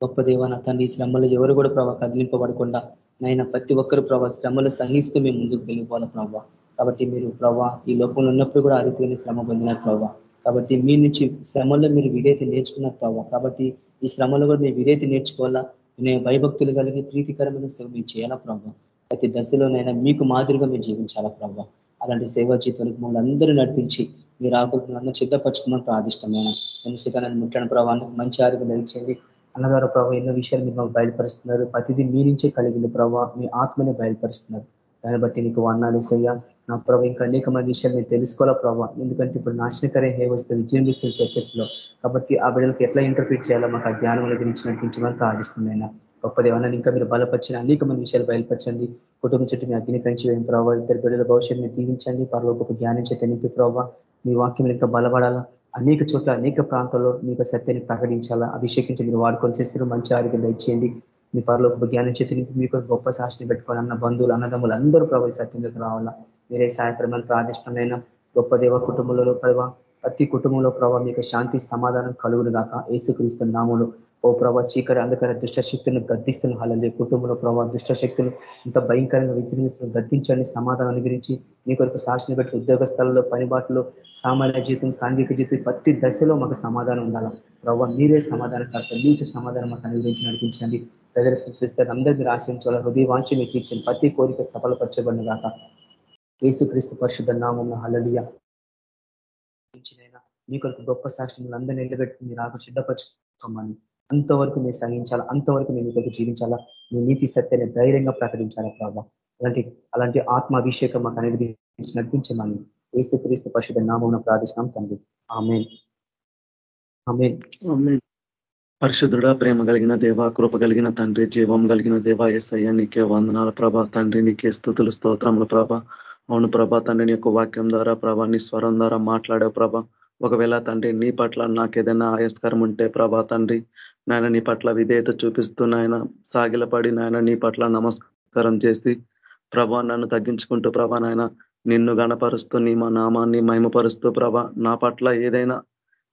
B: గొప్ప దేవ నా తండ్రి శ్రమలు ఎవరు కూడా ప్రభావ కదిలింపబడకుండా నైనా ప్రతి ఒక్కరు ప్రభావ శ్రమలు సహిస్తూ మేము ముందుకు వెళ్ళిపోవాలి ప్రభావ కాబట్టి మీరు ప్రభావ ఈ లోపంలో ఉన్నప్పుడు కూడా అరితిని శ్రమ పొందినారు ప్రభావ కాబట్టి మీ నుంచి శ్రమల్లో మీరు విధేయత నేర్చుకున్నారు ప్రభావ కాబట్టి ఈ శ్రమలో కూడా మీరు విధేయత నేర్చుకోవాలా? నేను భయభక్తులు కలిగి ప్రీతికరమైన సేవ మీరు చేయాలా ప్రభావ ప్రతి దశలోనైనా మీకు మాదిరిగా మీరు జీవించాలా ప్రభావ అలాంటి సేవా జీవితానికి మమ్మల్ని అందరూ నడిపించి మీరు ఆకులు అందరూ సిద్ధపరచుకోమని ప్రాదిష్టమైన చంద్రశేఖరాన్ని ముట్టని ప్రభావానికి మంచి ఆరోగ్యం ధరించండి అన్నగారు ప్రభావ ఎన్నో విషయాలు మీరు మాకు బయలుపరుస్తున్నారు. ప్రతిదీ మీ నుంచే కలిగింది ప్రభావ మీ ఆత్మనే బయలుపరుస్తున్నారు. దాన్ని బట్టి నీకు వర్ణాలేసయ్యా నా ప్రభావ ఇంకా అనేక మంది విషయాలు మీరు తెలుసుకోవాలా ప్రభావ ఎందుకంటే ఇప్పుడు నాశనకరే హే వస్తే విజృంభిస్తుంది చర్చెస్లో కాబట్టి ఆ బిడ్డలకు ఎట్లా ఇంటర్ప్రీట్ చేయాలో మాకు ఆ జ్ఞానం గురించి నడిపించమని ప్రార్థిస్తున్నాయినా గొప్ప దేవాలని ఇంకా మీరు బలపరిచిన అనేక మంది విషయాలు బయలుపరచండి. కుటుంబ చుట్టూ మీ అగ్ని కంచి వేయం ప్రభావ. ఇద్దరు బిడ్డల భవిష్యత్తుని దీవించండి. పరలోకపు జ్ఞానం చేత నింపి ప్రభావ. మీ వాక్యం ఇంకా బలపడాలా? అనేక చోట్ల అనేక ప్రాంతాల్లో మీకు సత్యాన్ని ప్రకటించాలా? అభిషేకించి మీరు వాడుకొని చేస్తారు మంచి ఆరోగ్యం దయచేయండి. మీ పరలోక జ్ఞానం చేతి మీకు గొప్ప సాక్షిని పెట్టుకోవాలి అన్న బంధువులు అన్నదమ్ములు అందరూ ప్రభావ సత్యంలోకి రావాలా? మీరే సాయక్రమాన్ని ప్రాదిష్టమైన గొప్ప దేవ కుటుంబంలో ప్రభావ. ప్రతి కుటుంబంలో ప్రభావ మీకు శాంతి సమాధానం కలుగును గాక ఏసుక్రీస్తు నాములు ఓ ప్రభా చీకటి అంధకార దుష్టశక్తులను గద్దిస్తున్న హాలండి కుటుంబంలో ప్రభావ దుష్టశక్తులు ఇంత భయంకరంగా విజృంభిస్తున్న గద్దించండి సమాధానం గురించి. మీ కొరకు సాక్షిని పెట్టి ఉద్యోగ స్థలంలో పనిబాటులో సామాన్య జీవితం సాంఘిక జీవితం ప్రతి దశలో మాకు సమాధానం ఉండాలా? ప్రభావ మీరే సమాధానం కాదు మీకు సమాధానం మాకు అనుగ్రహించి నడిపించండి. ప్రదర్శిస్తారు అందరూ మీరు ఆశ్రయించాలి హృదయ వాంచి మీకు ఇచ్చిన ప్రతి కోరిక సఫలపరచబడిన కాక ఏసుక్రీస్తు పరిశుద్ధ నామం హలలియ మీ కొరకు గొప్ప సాక్షి అందరినీ నిలబెట్టి మీరు ఆకు సిద్ధపరచుకోమని. అంతవరకు నేను సహించాలా అంతవరకు మేము మీకు జీవించాలా? నీ నీతి సత్యాన్ని ధైర్యంగా ప్రకటించాలా ప్రభావ అలాంటి అలాంటి ఆత్మాభిషేకం మాకు అనేది నడిపించమని ఏసు క్రీస్తు పరిశుద్ధ నామం ప్రార్థిస్తున్నాం తండ్రి. ఆమె
A: పరిశుద్ధుడ ప్రేమ కలిగిన దేవ కృప కలిగిన తండ్రి జీవం కలిగిన దేవ ఎస్ఐ నీకే వందనాల ప్రభా. తండ్రి నీకే స్థుతులు స్తోత్రములు ప్రభ. అవును ప్రభా తండ్రి నీ యొక్క వాక్యం ద్వారా ప్రభా నీ స్వరం ద్వారా మాట్లాడే ప్రభ. ఒకవేళ తండ్రి నీ పట్ల నాకు ఏదైనా ఆయస్కరం ఉంటే ప్రభా తండ్రి నాయన నీ పట్ల విధేయత చూపిస్తూ నాయన సాగిలపడి నాయన నీ పట్ల నమస్కారం చేసి ప్రభా నన్ను తగ్గించుకుంటూ ప్రభా నాయన నిన్ను గణపరుస్తూ నీ మా నామాన్ని మహిమపరుస్తూ ప్రభ నా పట్ల ఏదైనా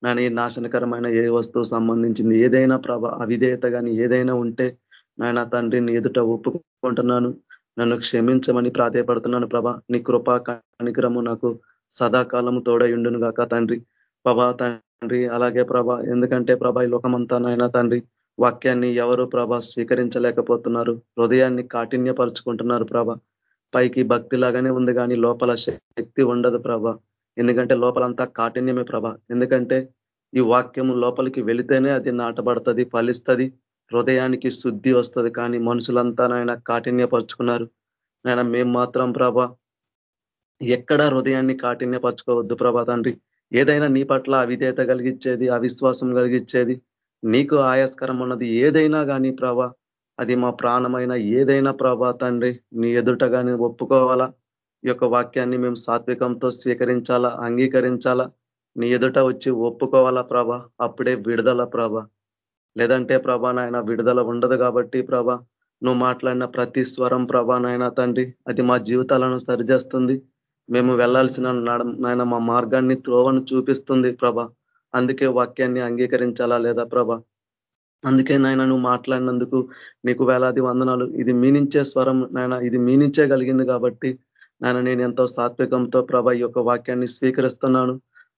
A: నాని నాశనకరమైన ఏ వస్తువు సంబంధించింది ఏదైనా ప్రభ అవిధేయత కానీ ఏదైనా ఉంటే నాయన తండ్రిని ఎదుట ఒప్పుకుంటున్నాను. నన్ను క్షమించమని ప్రాధేయపడుతున్నాను ప్రభ. నీ కృపా కనికరము నాకు సదాకాలము తోడయుండును గాక తండ్రి. ప్రభా తండ్రి. అలాగే ప్రభ ఎందుకంటే ప్రభ ఈ లోకమంతా నాయన తండ్రి వాక్యాన్ని ఎవరు ప్రభ స్వీకరించలేకపోతున్నారు? హృదయాన్ని కాఠిన్యపరుచుకుంటున్నారు ప్రభ. పైకి భక్తి లాగానే ఉంది కానీ లోపల శక్తి ఉండదు ప్రభ. ఎందుకంటే లోపలంతా కాఠిన్యమే ప్రభ. ఎందుకంటే ఈ వాక్యం లోపలికి వెళితేనే అది నాటబడుతుంది ఫలిస్తుంది హృదయానికి శుద్ధి వస్తుంది. కానీ మనుషులంతా నాయన కాఠిన్యపరుచుకున్నారు. నాయన మేము మాత్రం ప్రభ ఎక్కడ హృదయాన్ని కాఠిన్యపరచుకోవద్దు ప్రభా తండ్రి. ఏదైనా నీ పట్ల అవిధేత కలిగించేది అవిశ్వాసం కలిగించేది నీకు ఆయాస్కరం ఉన్నది ఏదైనా కానీ ప్రభా అది మా ప్రాణమైన ఏదైనా ప్రభా తండ్రి నీ ఎదుట కానీ ఒప్పుకోవాలా? ఈ యొక్క వాక్యాన్ని మేము సాత్వికంతో స్వీకరించాలా అంగీకరించాలా? నీ ఎదుట వచ్చి ఒప్పుకోవాలా ప్రభ? అప్పుడే విడుదల ప్రభ. లేదంటే ప్రభా నాయన విడుదల ఉండదు కాబట్టి ప్రభ నువ్వు మాట్లాడిన ప్రతి స్వరం ప్రభా నాయన తండ్రి అది మా జీవితాలను సరిచేస్తుంది. మేము వెళ్ళాల్సిన నాయన మా మార్గాన్ని త్రోవను చూపిస్తుంది ప్రభ. అందుకే వాక్యాన్ని అంగీకరించాలా లేదా ప్రభ? అందుకే నాయన నువ్వు మాట్లాడినందుకు నీకు వేలాది వందనాలు. ఇది మీనించే స్వరం నాయన ఇది మీనించగలిగింది కాబట్టి నాయన నేను ఎంతో సాత్వికంతో ప్రభ ఈ యొక్క వాక్యాన్ని స్వీకరిస్తున్నాను.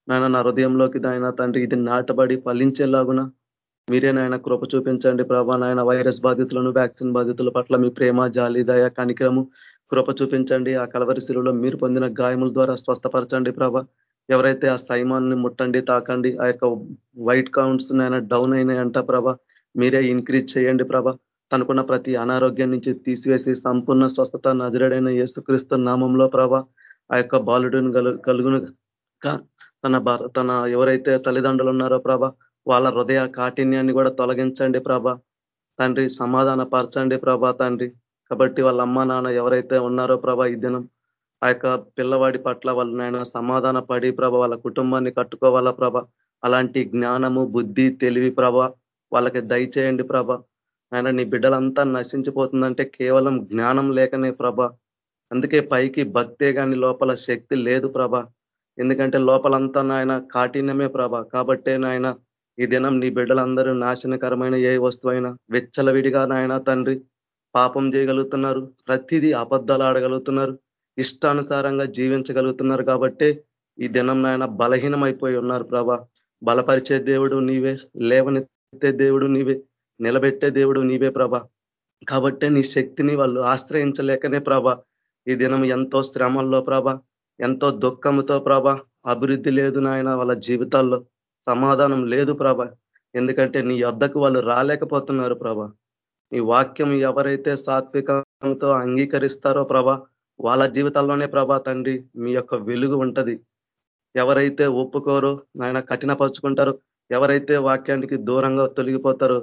A: నాయన నా హృదయంలోకి నాయన తండ్రి ఇది నాటబడి ఫలించేలాగున మీరే నాయన కృప చూపించండి ప్రభా. నాయన వైరస్ బాధితులను వ్యాక్సిన్ బాధితుల పట్ల మీ ప్రేమ జాలి దయ కనికరము కృప చూపించండి. ఆ కలవరి శిలువలో మీరు పొందిన గాయముల ద్వారా స్వస్థపరచండి ప్రభ. ఎవరైతే ఆ సైమాన్ని ముట్టండి తాకండి ఆ యొక్క వైట్ కౌంట్స్ నాయన డౌన్ అయినాయంట ప్రభ మీరే ఇంక్రీజ్ చేయండి ప్రభ. తనకున్న ప్రతి అనారోగ్యం నుంచి తీసివేసి సంపూర్ణ స్వస్థత నజరడైన యేసుక్రీస్తు నామంలో ప్రభ ఆ యొక్క బాలుడిని కలుగును తన తన ఎవరైతే తల్లిదండ్రులు ఉన్నారో ప్రభ వాళ్ళ హృదయ కాఠిన్యాన్ని కూడా తొలగించండి ప్రభ. తండ్రి సమాధాన పరచండి ప్రభా తండ్రి. కాబట్టి వాళ్ళ అమ్మ నాన్న ఎవరైతే ఉన్నారో ప్రభా ఈ దినం ఆ యొక్క పిల్లవాడి పట్ల వాళ్ళు నాయన సమాధాన పడి ప్రభ వాళ్ళ కుటుంబాన్ని కట్టుకోవాలా ప్రభ. అలాంటి జ్ఞానము బుద్ధి తెలివి ప్రభ వాళ్ళకి దయచేయండి ప్రభ. ఆయన నీ బిడ్డలంతా నశించిపోతుందంటే కేవలం జ్ఞానం లేకనే ప్రభ. అందుకే పైకి భక్తే కానీ లోపల శక్తి లేదు ప్రభ. ఎందుకంటే లోపలంతా నాయన కాఠిన్యమే ప్రభ. కాబట్టే నాయన ఈ దినం నీ బిడ్డలందరూ నాశనకరమైన ఏ వస్తువైనా వెచ్చలవిడిగా నాయన తండ్రి పాపం చేయగలుగుతున్నారు ప్రతిదీ అబద్ధాలు ఆడగలుగుతున్నారు ఇష్టానుసారంగా జీవించగలుగుతున్నారు కాబట్టే ఈ దినం నాయన బలహీనమైపోయి ఉన్నారు ప్రభా. బలపరిచే దేవుడు నీవే లేవనెత్తే దేవుడు నీవే నిలబెట్టే దేవుడు నీవే ప్రభ. కాబట్టే నీ శక్తిని వాళ్ళు ఆశ్రయించలేకనే ప్రభ. ఈ దినం ఎంతో శ్రమల్లో ప్రభ ఎంతో దుఃఖంతో ప్రభ. అభివృద్ధి లేదు నాయన వాళ్ళ జీవితాల్లో సమాధానం లేదు ప్రభ. ఎందుకంటే నీ యొద్దకు వాళ్ళు రాలేకపోతున్నారు ప్రభ. నీ వాక్యం ఎవరైతే సాత్వికంతో అంగీకరిస్తారో ప్రభ వాళ్ళ జీవితాల్లోనే ప్రభా తండ్రి మీ యొక్క వెలుగు ఉంటది. ఎవరైతే ఒప్పుకోరో నాయన కఠినపరుచుకుంటారో ఎవరైతే వాక్యానికి దూరంగా తొలగిపోతారో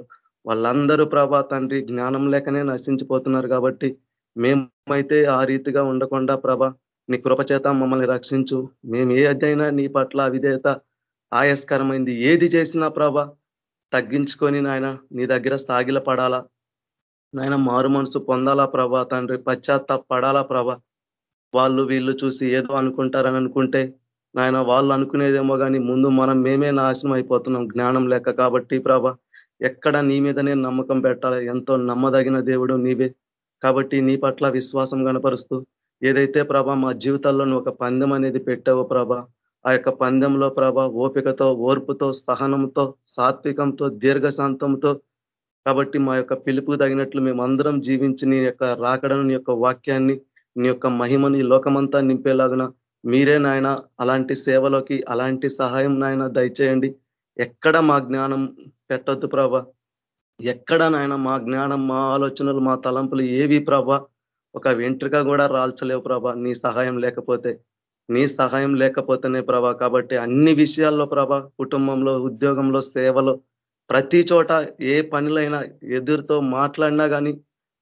A: వాళ్ళందరూ ప్రభా తండ్రి జ్ఞానం లేకనే నశించిపోతున్నారు కాబట్టి మేమైతే ఆ రీతిగా ఉండకుండా ప్రభ నీ కృపచేత మమ్మల్ని రక్షించు. మేము ఏ నీ పట్ల అవిధేత ఆయస్కరమైంది ఏది చేసినా ప్రభ తగ్గించుకొని నాయన నీ దగ్గర సాగిల పడాలా నాయన మారు మనసు పొందాలా ప్రభా తండ్రి? పశ్చాత్తాప పడాలా ప్రభ? వాళ్ళు వీళ్ళు చూసి ఏదో అనుకుంటారని అనుకుంటే నాయన వాళ్ళు అనుకునేదేమో కానీ ముందు మనం మేమే నాశనం అయిపోతున్నాం జ్ఞానం లేక కాబట్టి ప్రభ. ఎక్కడ నీ మీదనే నమ్మకం పెట్టాలి? ఎంతో నమ్మదగిన దేవుడు నీవే. కాబట్టి నీ పట్ల విశ్వాసం కనపరుస్తూ ఏదైతే ప్రభ మా జీవితాల్లో ఒక పందెం అనేది పెట్టావో ప్రభ ఆ యొక్క పందెంలో ప్రభ ఓపికతో ఓర్పుతో సహనంతో సాత్వికంతో దీర్ఘశాంతంతో కాబట్టి మా యొక్క పిలుపు తగినట్లు మేము అందరం జీవించి నీ యొక్క రాకడను నీ యొక్క వాక్యాన్ని నీ యొక్క మహిమని లోకమంతా నింపేలాగున మీరే నాయన అలాంటి సేవలోకి అలాంటి సహాయం నాయన దయచేయండి. ఎక్కడ మా జ్ఞానం పెట్టొద్దు ప్రభ ఎక్కడ నాయన మా జ్ఞానం మా ఆలోచనలు మా తలంపులు ఏవి ప్రభ ఒక వెంట్రుక కూడా రాల్చలేవు ప్రభ నీ సహాయం లేకపోతే నీ సహాయం లేకపోతేనే ప్రభ కాబట్టి అన్ని విషయాల్లో ప్రభ కుటుంబంలో ఉద్యోగంలో సేవలో ప్రతి చోట ఏ పనులైనా ఎదురుతో మాట్లాడినా కానీ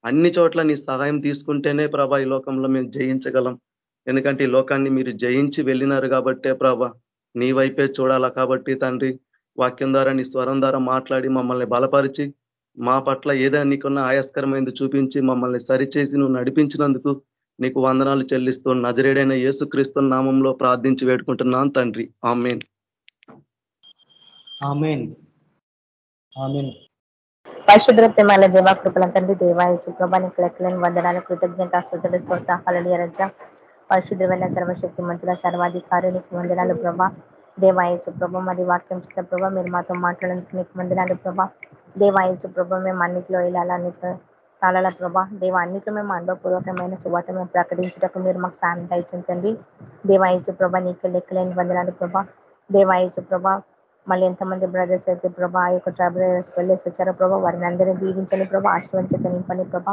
A: అన్ని చోట్ల నీ సహాయం తీసుకుంటేనే ప్రభ ఈ లోకంలో మేము జయించగలం. ఎందుకంటే ఈ లోకాన్ని మీరు జయించి వెళ్ళినారు కాబట్టే ప్రభా నీ వైపే చూడాలా కాబట్టి తండ్రి వాక్యం ద్వారా నీ స్వరం ద్వారా మాట్లాడి మమ్మల్ని బలపరిచి మా పట్ల ఏదైనా నీకున్న ఆయాస్కరమైంది చూపించి మమ్మల్ని సరిచేసి నువ్వు నడిపించినందుకు నీకు వందనాలు చెల్లిస్తూ నజరేడైన యేసుక్రీస్తు నామంలో ప్రార్థించి వేడుకుంటున్నాను తండ్రి. ఆమెన్.
E: ఆమెన్. ప్రేమాల దేవా కృపల తండ్రి దేవాయచు ప్రభానికి లెక్కలేని వందనాలు కృతజ్ఞత స్థుతులు స్తోత్రాహాలని రజ పరిశుద్రమైన సర్వశక్తి మంత్రుల సర్వాధికారునికి వందనాలు ప్రభా. దేవాయచు ప్రభ మరి వాక్యం చిన్న ప్రభా మీరు మాతో మాట్లాడడానికి నీకు వందనాలు ప్రభా. దేవాయచు ప్రభ మేము అన్నింటిలో ఇలా తాళాల ప్రభా. దేవ అన్నింటిలో మేము అనుభవపూర్వకమైన శుభాత మేము ప్రకటించటకు మీరు మాకు సాయం దయచించండి దేవాయచు ప్రభ నీకు లెక్కలేని వందనాలు ప్రభా. దేవాయచు ప్రభ మళ్ళీ ఎంతమంది బ్రదర్స్ అయితే ప్రభా ఆ యొక్క ట్రావెల్ వెళ్ళేసి వచ్చారో ప్రభా వారిని అందరినీ దీవించని ప్రభా ఆశ్రయించత నింపని ప్రభా.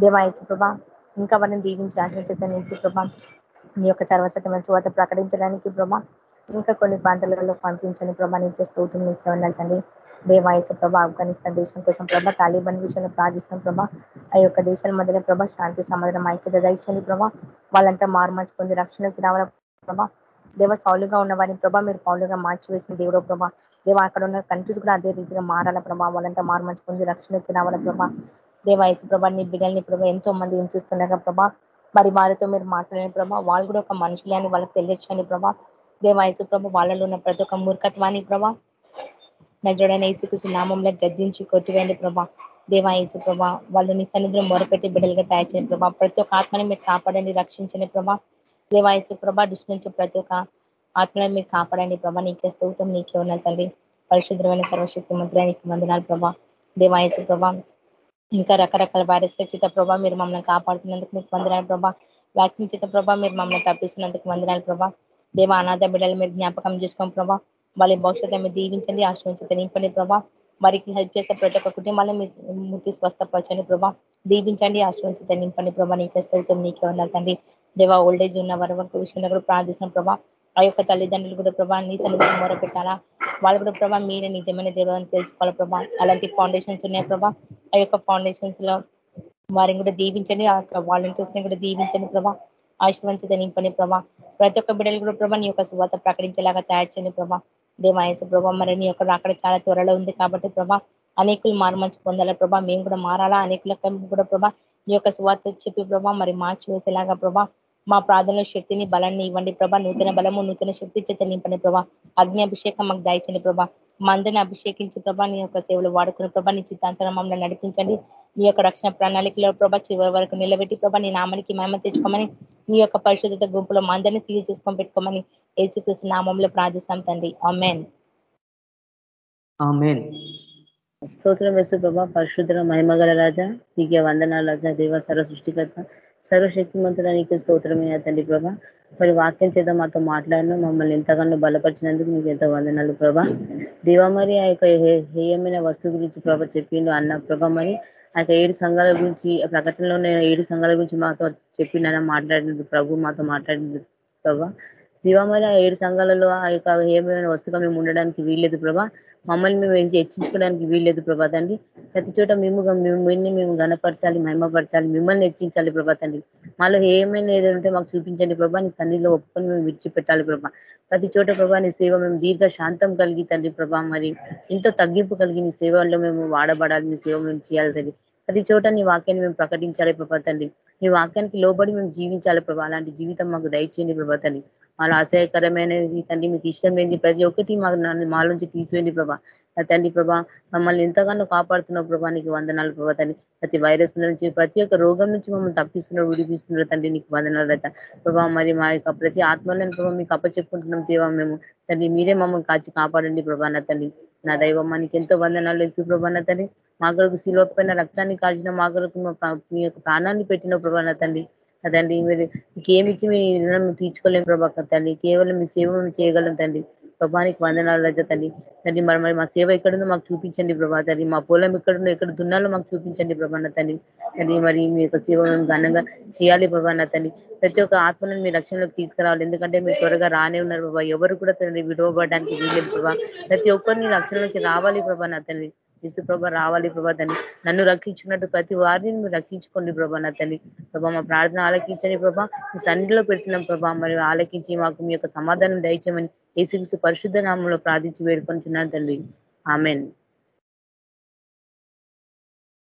E: దేవాయచు ప్రభా ఇంకా వారిని దీవించి ఆశ్రయించత నింపి ప్రభా. మీ యొక్క సర్వసతమైన చువాత ప్రకటించడానికి ప్రభా ఇంకా కొన్ని ప్రాంతాలలో పంపించని ప్రభా నీకే స్తోత్రం నీకే తండ్రి. దేవాయస ప్రభా ఆఫ్ఘనిస్తాన్ దేశం కోసం ప్రభా తాలిబాన్ విషయంలో ప్రార్థిస్తున్న ప్రభా. ఆ యొక్క దేశాల మధ్యన ప్రభా శాంతి సమాధానం ఐక్యత దయచండి ప్రభా. వాళ్ళంతా మార్మార్చి పొంది రక్షణకి రావాల ప్రభా. దేవ సౌలుగా ఉన్న వారిని ప్రభా మీరు పౌలుగా మార్చివేసిన దేవుడో ప్రభా. దేవ అక్కడ ఉన్న కంట్రీస్ కూడా అదే రీతిగా మారాల ప్రభా. వాళ్ళంతా మారుమంచి పొంది రక్షణకి రావాల ప్రభా. దేవాయసు ప్రభా నీ బిడ్డల్ని ప్రభా ఎంతో మంది హింసిస్తుండగా ప్రభా. మరి వారితో మీరు మాట్లాడిన ప్రభా. వాళ్ళు కూడా ఒక మనుషులే అని వాళ్ళకి తెలియచ్చని ప్రభా. దేవాయసు ప్రభ వాళ్ళలో ఉన్న ప్రతి ఒక్క మూర్ఖత్వాన్ని ప్రభా. నజుడైన ఏసుకృష్ణ నామంలో గద్దించి కొట్టివేయండి ప్రభా. దేవాయసు ప్రభా వాళ్ళు నీ సన్నిధిలో మొరపెట్టి బిడ్డలుగా తయారు చేయండి ప్రభా. ప్రతి ఒక్క ఆత్మని మీరు కాపాడండి రక్షించండి ప్రభా. దేవాయసు ప్రభా దృష్టి నుంచి ప్రతి ఒక్క ఆత్మలను మీరు కాపాడండి ప్రభా. నీకే స్థూతం నీకే ఉన్న తండ్రి. పరిశుద్ధమైన సర్వశక్తి మంత్రానికి వందనాలు ప్రభా. దేవాయసు ప్రభా ఇంకా రకరకాల వైరస్ చిత ప్రభా మీరు మమ్మల్ని కాపాడుతున్నందుకు మీకు వందనాలు ప్రభా. వ్యాక్సిన్ చిత ప్రభా మీరు మమ్మల్ని తప్పిస్తున్నందుకు వందనాలు ప్రభా. దేవ అనాథ బిడ్డలు మీరు జ్ఞాపకం చేసుకోండి ప్రభా. వాళ్ళ భవిష్యత్తు మీరు దీవించండి ఆశ్రమించి నింపండి ప్రభా. వారికి హెల్ప్ చేసే ప్రతి ఒక్క కుటుంబాలను ముట్టి స్వస్థపరచండి ప్రభా. దీవించండి ఆశ్రమించి నింపండి ప్రభా. నీకే స్థితితో నీకే ఉన్నారు తండ్రి. దేవా ఓల్డేజ్ ఉన్న వారి విషయంలో కూడా ప్రార్థిస్తున్న ప్రభా. ఆ యొక్క తల్లిదండ్రులు కూడా ప్రభా నీ సన్నిధిని మొరపెట్టాలా? వాళ్ళు కూడా ప్రభా మీరే నిజమైన దేవుడు అని తెలుసుకోవాలి ప్రభా? అలాంటి ఫౌండేషన్స్ ఉన్నాయి ప్రభా? ఆ యొక్క ఫౌండేషన్స్లో వారిని కూడా దీవించండి. ఆ వాలంటీర్స్ని కూడా దీవించండి ప్రభా. ఆశీర్వంచిత నింపని ప్రభా. ప్రతి ఒక్క బిడ్డలు కూడా ప్రభా నీ యొక్క శుభార్త ప్రకటించేలాగా తయారు చేయండి ప్రభా. దేవాయసు ప్రభా మరి నీ యొక్క అక్కడ చాలా త్వరలో ఉంది కాబట్టి ప్రభా అనేకులు మారుమంచి పొందాలా ప్రభా మేము కూడా మారాలా అనేకుల కూడా ప్రభా నీ యొక్క స్వార్థ చెప్పి ప్రభా మరి మార్చి వేసేలాగా ప్రభా మా ప్రార్థనలో శక్తిని బలాన్ని ఇవ్వండి ప్రభా నూతన బలము నూతన శక్తి చేత నింపండి ప్రభా అగ్ని అభిషేకం మాకు దయచండి ప్రభా మందని అభిషేకించి ప్రభా నీ యొక్క సేవలు వాడుకుని ప్రభా నీ చిత్తాంతరం మమ్మల్ని నడిపించండి నీ యొక్క రక్షణ ప్రణాళికలో ప్రభా చివరి వరకు నిలబెట్టి ప్రభా నీ నామానికి మేమ తెచ్చుకోమని నీ యొక్క పరిశుద్ధత గుంపులో మందని సీల్ చేసుకొని పెట్టుకోమని ఏసుకృష్ణ నామంలో ప్రార్థిస్తాం తండ్రి. అమెన్
F: స్తోత్రం వేసు ప్రభా పరిశుద్ర మహిమగల రాజా నీకే వందనాలు రాజా దేవ సర్వ సృష్టికర్త సర్వశక్తిమంతుడా నీకు స్తోత్రమే తండ్రి ప్రభా. మరి వాక్యం చేత మాతో మాట్లాడిన మమ్మల్ని ఎంతగానో బలపరిచినందుకు నీకు ఎంతో వందనాలు ప్రభా. దేవ మరి ఆ యొక్క హేయమైన వస్తువు గురించి ప్రభ చెప్పిండు అన్న ప్రభ మరి ఆ ఏడు సంఘాల గురించి ప్రకటనలో ఏడు సంఘాల గురించి మాతో చెప్పిండన మాట్లాడినది ప్రభు మాతో మాట్లాడినది ప్రభా. దివామల ఏడు సంఘాలలో ఆ యొక్క ఏమైనా వస్తువుగా మేము ఉండడానికి వీల్లేదు ప్రభా. మమ్మల్ని మేము ఏంటి హెచ్చించుకోవడానికి వీల్లేదు ప్రభా తండ్రి. ప్రతి చోట మేము మిమ్మల్ని మేము గణపరచాలి మహిమపరచాలి మిమ్మల్ని హెచ్చించాలి ప్రభా తండ్రి. మాలో ఏమైనా ఏదంటే మాకు చూపించండి ప్రభా. నీ తండ్రిలో ఒప్పుకొని మేము విడిచిపెట్టాలి ప్రభా. ప్రతి చోట ప్రభా నీ సేవ మేము దీర్ఘ శాంతం కలిగి తండ్రి ప్రభా. మరి ఎంతో తగ్గింపు కలిగి నీ సేవల్లో మేము వాడబడాలి నీ సేవ మేము చేయాలి తండ్రి. ప్రతి చోట నీ వాక్యాన్ని మేము ప్రకటించాలి ప్రభా తండ్రి నీ వాక్యానికి లోబడి మేము జీవించాలి ప్రభా. అలాంటి జీవితం మాకు దయచేయండి ప్రభా తండ్రి మాలో ఆశయకరమైనది తండ్రి మీకు ఇష్టమైంది ప్రతి ఒక్కటి మాకు మాల నుంచి తీసివేయండి ప్రభా. తండ్రి ప్రభా మమ్మల్ని ఎంతగానో కాపాడుతున్న ప్రభా. నీకు వందనాలు ప్రభా తండ్రి ప్రతి వైరస్ నుంచి ప్రతి ఒక్క రోగం నుంచి మమ్మల్ని తప్పిస్తున్నారు విడిపిస్తున్నారు తండ్రి నీకు వందనాలు రట ప్రభా మరి మా యొక్క ప్రతి ఆత్మలను ప్రభావ మీకు అప్పచెప్పుకుంటున్నాం దేవా మేము. తండ్రి మీరే మమ్మల్ని కాచి కాపాడండి ప్రభా నా తండ్రి నా దైవం మనకి ఎంతో వందనాలు ఇస్తూ ప్రభాన తండ్రి. మా కొరకు శిలోపైన రక్తాన్ని కాల్చిన మా కొరకు మీ యొక్క ప్రాణాన్ని పెట్టిన ప్రభాన తండ్రి. అదండి మీరు ఇంకేమిచ్చి మీ రుణం తీర్చుకోలేం ప్రభా తండ్రి. కేవలం మీ సేవ చేయగలం తండ్రి. ప్రభానికి వందనాలు రజ తల్లి. తండ్రి మరి మరి మా సేవ ఎక్కడుందో మాకు చూపించండి ప్రభా తల్లి. మా పొలం ఎక్కడుందో ఎక్కడ దున్నాలో మాకు చూపించండి ప్రభాన తల్లి. తండ్రి మరి మీ యొక్క సేవను ఘనంగా చేయాలి ప్రభాన తల్లి. ప్రతి ఒక్క ఆత్మను మీ రక్షణలోకి తీసుకురావాలి. ఎందుకంటే మీరు త్వరగా రానే ఉన్నారు ప్రభా. ఎవరు కూడా తండ్రి విడవబడడానికి వీలేదు ప్రభా. ప్రతి ఒక్కరిని రక్షణలోకి రావాలి ప్రభా నా ఇసు ప్రభ రావాలి ప్రభా తండ్రి నన్ను రక్షించుకున్నట్టు ప్రతి వారిని మీరు రక్షించుకోండి ప్రభా నా తల్లి. ప్రభా మా ప్రార్థన ఆలకించండి ప్రభా. మీ సన్నిధిలో పెడుతున్నాం ప్రభా. మరి ఆలకించి మాకు మీ యొక్క సమాధానం దయచేయమని ఏసుక్రీస్తు పరిశుద్ధ నామంలో ప్రార్థించి వేడుకొని తండ్రి ఆమెన్.